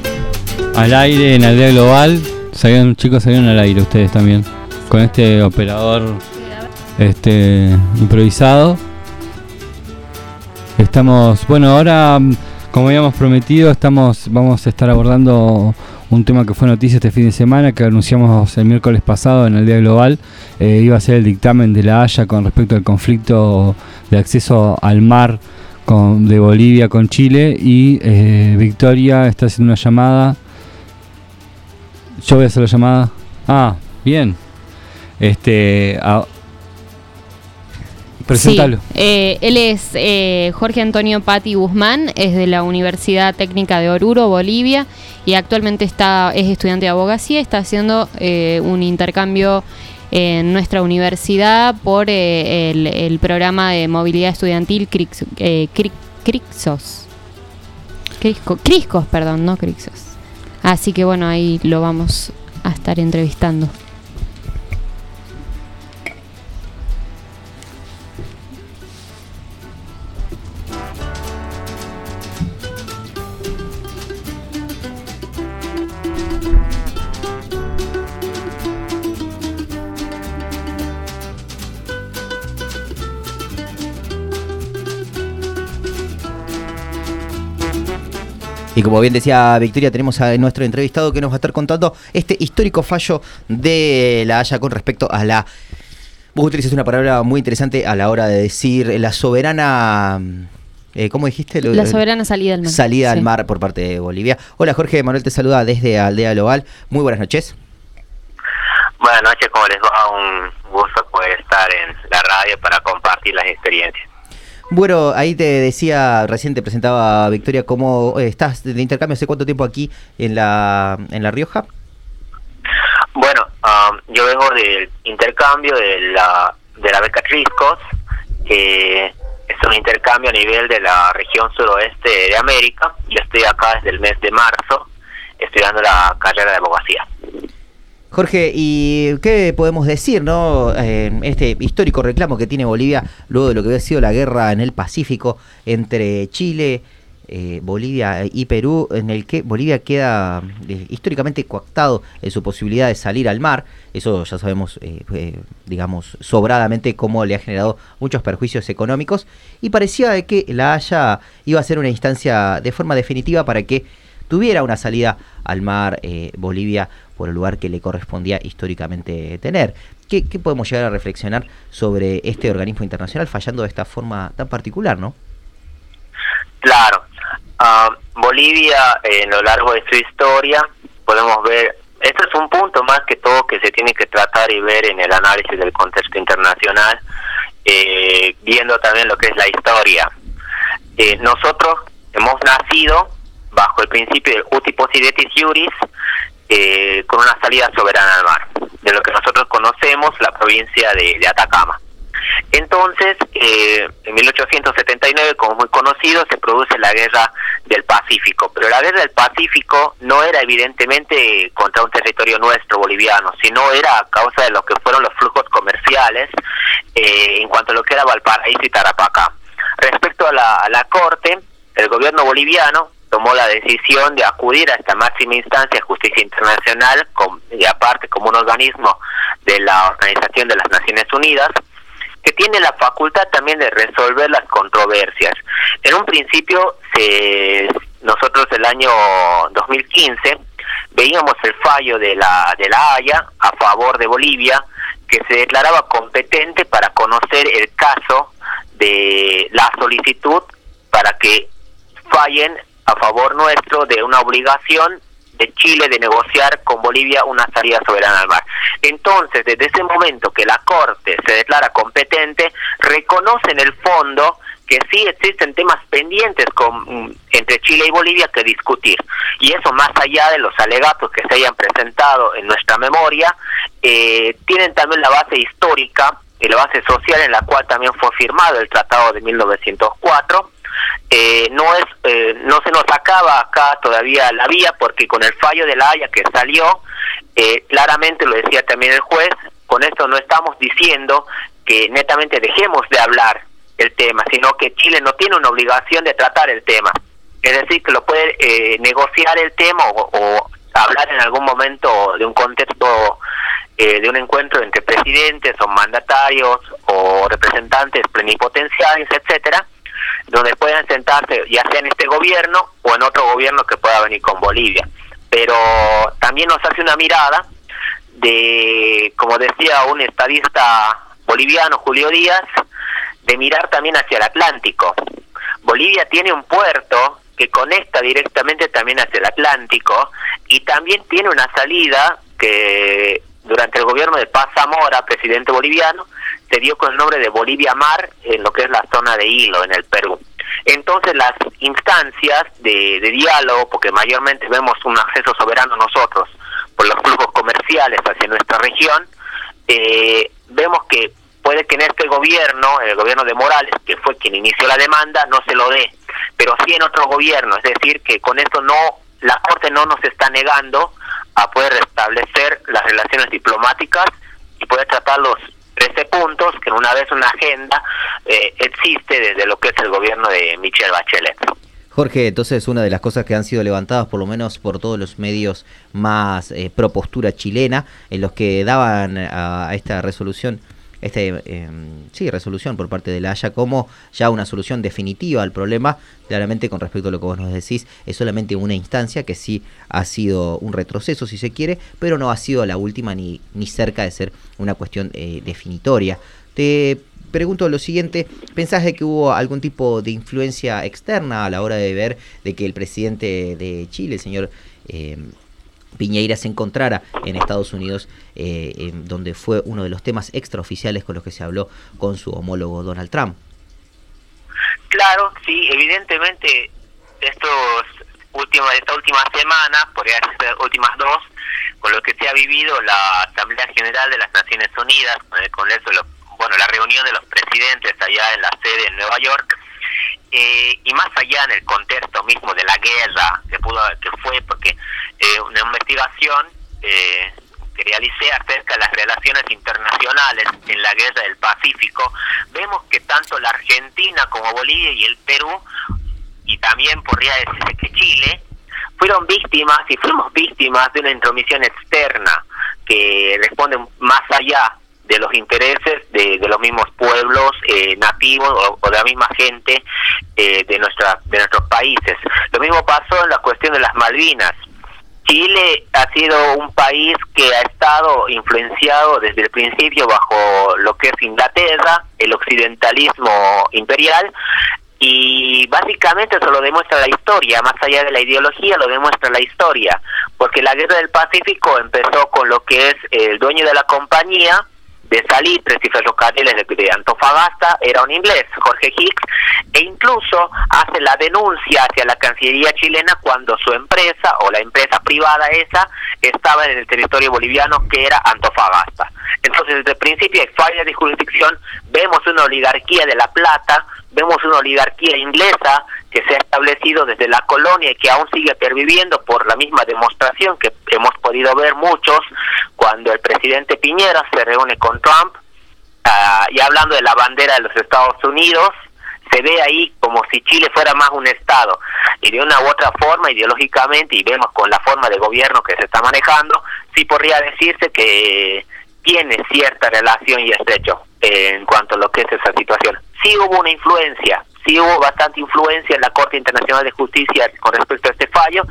al aire en Aldea Global. Salieron, chicos, salieron al aire ustedes también. Con este operador este improvisado. Estamos, bueno, ahora como habíamos prometido, estamos vamos a estar abordando un tema que fue noticia este fin de semana que anunciamos el miércoles pasado en el Día Global. Eh, iba a ser el dictamen de la Haya con respecto al conflicto de acceso al mar con, de Bolivia con Chile y eh, Victoria está haciendo una llamada. Yo voy a hacer la llamada. Ah, bien. Este, Presentalo. Eh, él es eh, Jorge Antonio Pati Guzmán, es de la Universidad Técnica de Oruro, Bolivia, y actualmente está es estudiante de abogacía, está haciendo eh, un intercambio en nuestra universidad por eh, el, el programa de movilidad estudiantil eh, Cri- Crixos. Crisco- Criscos, perdón, no Crixos. Así que bueno, ahí lo vamos a estar entrevistando. Y como bien decía Victoria, tenemos a nuestro entrevistado que nos va a estar contando este histórico fallo de la Haya con respecto a la. Vos utilizas una palabra muy interesante a la hora de decir la soberana. eh, ¿Cómo dijiste? La soberana salida al mar. Salida al mar por parte de Bolivia. Hola Jorge, Manuel te saluda desde Aldea Global. Muy buenas noches. Buenas noches, ¿cómo les va? Un gusto poder estar en la radio para compartir las experiencias. Bueno, ahí te decía, recién te presentaba Victoria, ¿cómo eh, estás de intercambio? ¿Hace cuánto tiempo aquí en la, en la Rioja? Bueno, um, yo vengo del intercambio de la, de la beca Triscos, que es un intercambio a nivel de la región suroeste de América. Yo estoy acá desde el mes de marzo estudiando la carrera de abogacía. Jorge, ¿y qué podemos decir, no? Eh, este histórico reclamo que tiene Bolivia luego de lo que había sido la guerra en el Pacífico entre Chile, eh, Bolivia y Perú, en el que Bolivia queda eh, históricamente coactado en su posibilidad de salir al mar. Eso ya sabemos, eh, digamos, sobradamente cómo le ha generado muchos perjuicios económicos. Y parecía que la Haya iba a ser una instancia de forma definitiva para que tuviera una salida al mar eh, Bolivia por el lugar que le correspondía históricamente tener. ¿Qué, podemos llegar a reflexionar sobre este organismo internacional fallando de esta forma tan particular, no? Claro, ah, Bolivia en lo largo de su historia podemos ver, este es un punto más que todo que se tiene que tratar y ver en el análisis del contexto internacional, eh, viendo también lo que es la historia. Eh, nosotros hemos nacido bajo el principio del uti possidetis iuris, eh, con una salida soberana al mar, de lo que nosotros conocemos la provincia de, de Atacama. Entonces, eh, en 1879, como muy conocido, se produce la guerra del Pacífico. Pero la guerra del Pacífico no era evidentemente contra un territorio nuestro boliviano, sino era a causa de lo que fueron los flujos comerciales eh, en cuanto a lo que era Valparaíso y Tarapacá. Respecto a la, a la Corte, el gobierno boliviano tomó la decisión de acudir a esta máxima instancia justicia internacional com- y aparte como un organismo de la Organización de las Naciones Unidas que tiene la facultad también de resolver las controversias. En un principio, se, nosotros el año 2015 veíamos el fallo de la, de la Haya a favor de Bolivia, que se declaraba competente para conocer el caso de la solicitud para que fallen a favor nuestro de una obligación de Chile de negociar con Bolivia una salida soberana al mar. Entonces, desde ese momento que la Corte se declara competente, reconoce en el fondo que sí existen temas pendientes con, mm, entre Chile y Bolivia que discutir. Y eso más allá de los alegatos que se hayan presentado en nuestra memoria, eh, tienen también la base histórica y la base social en la cual también fue firmado el Tratado de 1904 eh, no es eh, no se nos acaba acá todavía la vía porque con el fallo de la Haya que salió eh, claramente lo decía también el juez con esto no estamos diciendo que netamente dejemos de hablar el tema sino que Chile no tiene una obligación de tratar el tema. Es decir, que lo puede eh, negociar el tema o, hablar en algún momento de un contexto eh, de un encuentro entre presidentes o mandatarios o representantes plenipotenciarios, etcétera, donde puedan sentarse ya sea en este gobierno o en otro gobierno que pueda venir con Bolivia. Pero también nos hace una mirada de, como decía un estadista boliviano, Julio Díaz, de mirar también hacia el Atlántico. Bolivia tiene un puerto que conecta directamente también hacia el Atlántico y también tiene una salida que durante el gobierno de Paz Zamora, presidente boliviano, se dio con el nombre de Bolivia Mar en lo que es la zona de Hilo, en el Perú. Entonces las instancias de, diálogo, porque mayormente vemos un acceso soberano nosotros por los flujos comerciales hacia nuestra región, eh, vemos que puede que en este gobierno, el gobierno de Morales, que fue quien inició la demanda, no se lo dé, pero sí en otro gobierno, es decir, que con esto no, la Corte no nos está negando a poder restablecer las relaciones diplomáticas y poder tratar los 13 puntos que una vez una agenda eh, existe desde lo que es el gobierno de Michelle Bachelet. Jorge, entonces una de las cosas que han sido levantadas por lo menos por todos los medios más eh, pro postura chilena, en los que daban a, esta resolución, este, eh, sí, resolución por parte de la Haya como ya una solución definitiva al problema, claramente con respecto a lo que vos nos decís, es solamente una instancia que sí ha sido un retroceso si se quiere, pero no ha sido la última ni, ni cerca de ser una cuestión eh, definitoria. Te pregunto lo siguiente, ¿pensás de que hubo algún tipo de influencia externa a la hora de ver de que el presidente de Chile, el señor eh, Piñeira, se encontrara en Estados Unidos, eh, en donde fue uno de los temas extraoficiales con los que se habló con su homólogo Donald Trump? Claro, sí, evidentemente estos últimos, esta última semana, podría ser últimas dos, con lo que se ha vivido la Asamblea General de las Naciones Unidas, con el Congreso, bueno, la reunión de los presidentes allá en la sede en Nueva York, eh, y más allá en el contexto mismo de la guerra que pudo que fue porque eh, una investigación eh, que realicé acerca de las relaciones internacionales en la guerra del Pacífico vemos que tanto la Argentina como Bolivia y el Perú y también podría decirse que Chile fueron víctimas y fuimos víctimas de una intromisión externa que responde más allá de los intereses de, de los mismos pueblos eh, nativos o, de la misma gente eh, de nuestra de nuestros países. Lo mismo pasó en la cuestión de las Malvinas. Chile ha sido un país que ha estado influenciado desde el principio bajo lo que es Inglaterra, el occidentalismo imperial, y básicamente eso lo demuestra la historia, más allá de la ideología, lo demuestra la historia, porque la guerra del Pacífico empezó con lo que es el dueño de la compañía, de salitres y ferrocarriles de, de Antofagasta era un inglés, Jorge Hicks, e incluso hace la denuncia hacia la Cancillería chilena cuando su empresa o la empresa privada esa estaba en el territorio boliviano que era Antofagasta. Entonces desde el principio hay falla de jurisdicción, vemos una oligarquía de La Plata, vemos una oligarquía inglesa que se ha establecido desde la colonia y que aún sigue perviviendo por la misma demostración que hemos podido ver muchos cuando el presidente Piñera se reúne con Trump ah, y hablando de la bandera de los Estados Unidos se ve ahí como si Chile fuera más un Estado y de una u otra forma ideológicamente y vemos con la forma de gobierno que se está manejando sí podría decirse que tiene cierta relación y estrecho en cuanto a lo que es esa situación. Sí hubo una influencia, sí hubo bastante influencia en la Corte Internacional de Justicia con respecto a este fallo,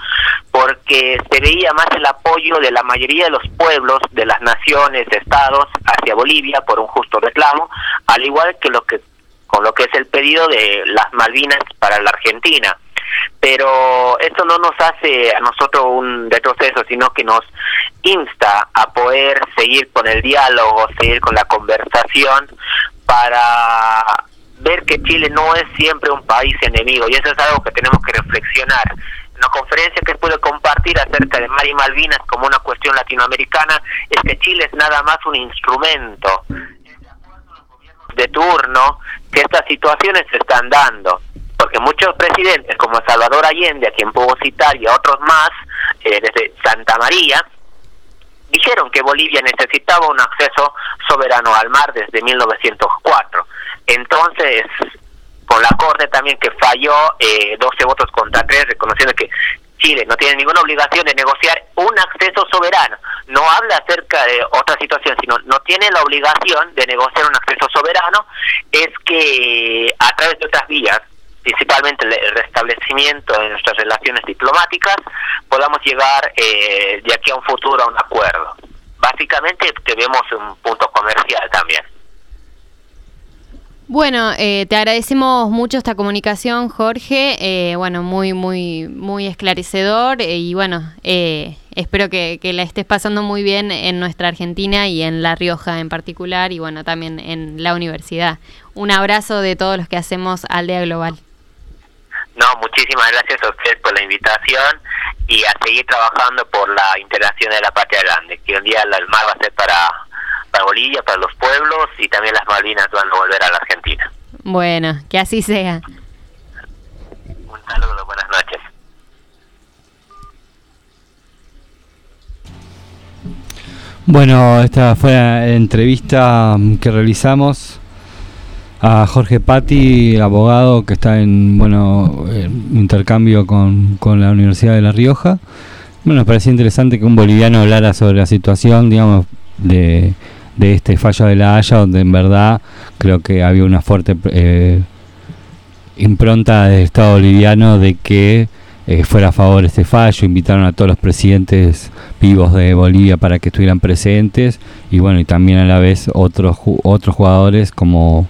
porque se veía más el apoyo de la mayoría de los pueblos, de las naciones, estados, hacia Bolivia por un justo reclamo, al igual que lo que con lo que es el pedido de las Malvinas para la Argentina. Pero esto no nos hace a nosotros un retroceso, sino que nos insta a poder seguir con el diálogo, seguir con la conversación para ver que Chile no es siempre un país enemigo y eso es algo que tenemos que reflexionar. En la conferencia que pude compartir acerca de Mar y Malvinas como una cuestión latinoamericana es que Chile es nada más un instrumento de turno que estas situaciones se están dando porque muchos presidentes como Salvador Allende, a quien puedo citar, y a otros más, eh, desde Santa María, dijeron que Bolivia necesitaba un acceso soberano al mar desde 1904. Entonces, con la Corte también que falló eh, 12 votos contra 3, reconociendo que Chile no tiene ninguna obligación de negociar un acceso soberano. No habla acerca de otra situación, sino no tiene la obligación de negociar un acceso soberano, es que a través de otras vías, principalmente el restablecimiento de nuestras relaciones diplomáticas, podamos llegar eh, de aquí a un futuro a un acuerdo. Básicamente tenemos un punto comercial también. Bueno, eh, te agradecemos mucho esta comunicación, Jorge. Eh, bueno, muy, muy, muy esclarecedor eh, y bueno, eh, espero que, la estés pasando muy bien en nuestra Argentina y en La Rioja en particular y bueno, también en la universidad. Un abrazo de todos los que hacemos Aldea Global. No, muchísimas gracias a ustedes por la invitación y a seguir trabajando por la integración de la patria grande, que un día el mar va a ser para, para Bolivia, para los pueblos y también las Malvinas van a volver a la Argentina. Bueno, que así sea. Un saludo, buenas noches. Bueno, esta fue la entrevista que realizamos a Jorge Patti, abogado que está en bueno en intercambio con, con la Universidad de La Rioja. Bueno, nos parecía interesante que un boliviano hablara sobre la situación, digamos, de, de este fallo de la Haya, donde en verdad creo que había una fuerte eh, impronta del Estado boliviano de que eh, fuera a favor de este fallo, invitaron a todos los presidentes vivos de Bolivia para que estuvieran presentes y bueno, y también a la vez otros otros jugadores como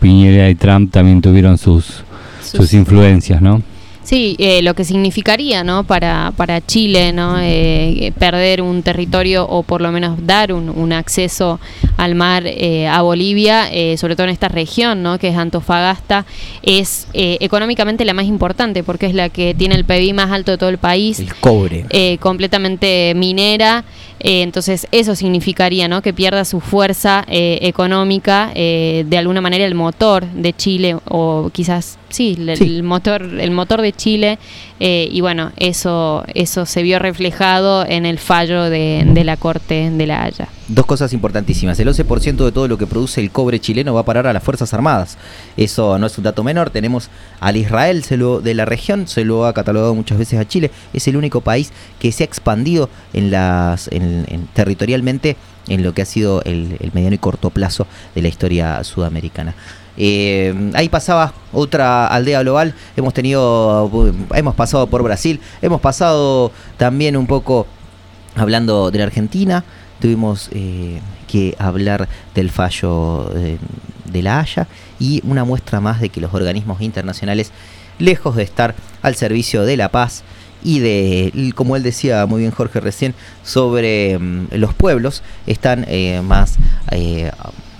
Piñera y Trump también tuvieron sus sus, Sus- influencias, ¿no? Sí, eh, lo que significaría, ¿no? Para, para Chile, ¿no? Eh, perder un territorio o por lo menos dar un, un acceso al mar eh, a Bolivia, eh, sobre todo en esta región, ¿no? Que es Antofagasta, es eh, económicamente la más importante porque es la que tiene el PIB más alto de todo el país. El cobre. completamente minera. Eh, entonces eso significaría ¿no? que pierda su fuerza eh, económica, eh, de alguna manera el motor de Chile, o quizás sí, Sí. el motor, el motor de Chile, eh, y bueno, eso, eso se vio reflejado en el fallo de, de la Corte de la Haya. Dos cosas importantísimas. El 11% de todo lo que produce el cobre chileno va a parar a las Fuerzas Armadas. Eso no es un dato menor. Tenemos al Israel se lo, de la región, se lo ha catalogado muchas veces a Chile. Es el único país que se ha expandido en las, en- en- territorialmente en lo que ha sido el, el mediano y corto plazo de la historia sudamericana. Eh, ahí pasaba otra aldea global. Hemos tenido, hemos pasado por Brasil, hemos pasado también un poco hablando de la Argentina. Tuvimos eh, que hablar del fallo eh, de la Haya y una muestra más de que los organismos internacionales, lejos de estar al servicio de la paz y de, como él decía muy bien Jorge recién, sobre mm, los pueblos, están eh, más, eh,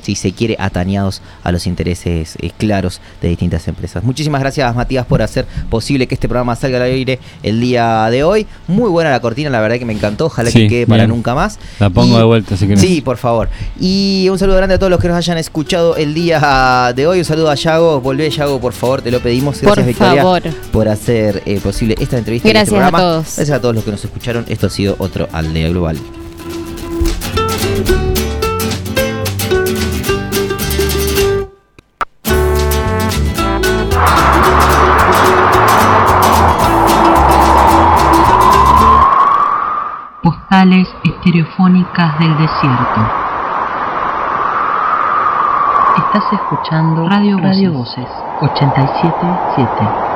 si se quiere, atañados a los intereses eh, claros de distintas empresas. Muchísimas gracias Matías por hacer posible que este programa salga al aire el día de hoy. Muy buena la cortina, la verdad que me encantó, ojalá Sí, que quede para bien. nunca más. La pongo Y- de vuelta si querés. Sí, por favor. Y un saludo grande a todos los que nos hayan escuchado el día de hoy. Un saludo a Yago. Volvé, Yago, por favor, te lo pedimos. Gracias, Por Victoria, favor. por hacer eh, posible esta entrevista. este Gracias a programa. todos. Gracias a todos los que nos escucharon. Esto ha sido otro Aldea Global. Postales estereofónicas del desierto. Estás escuchando Radio, Radio Voces 877.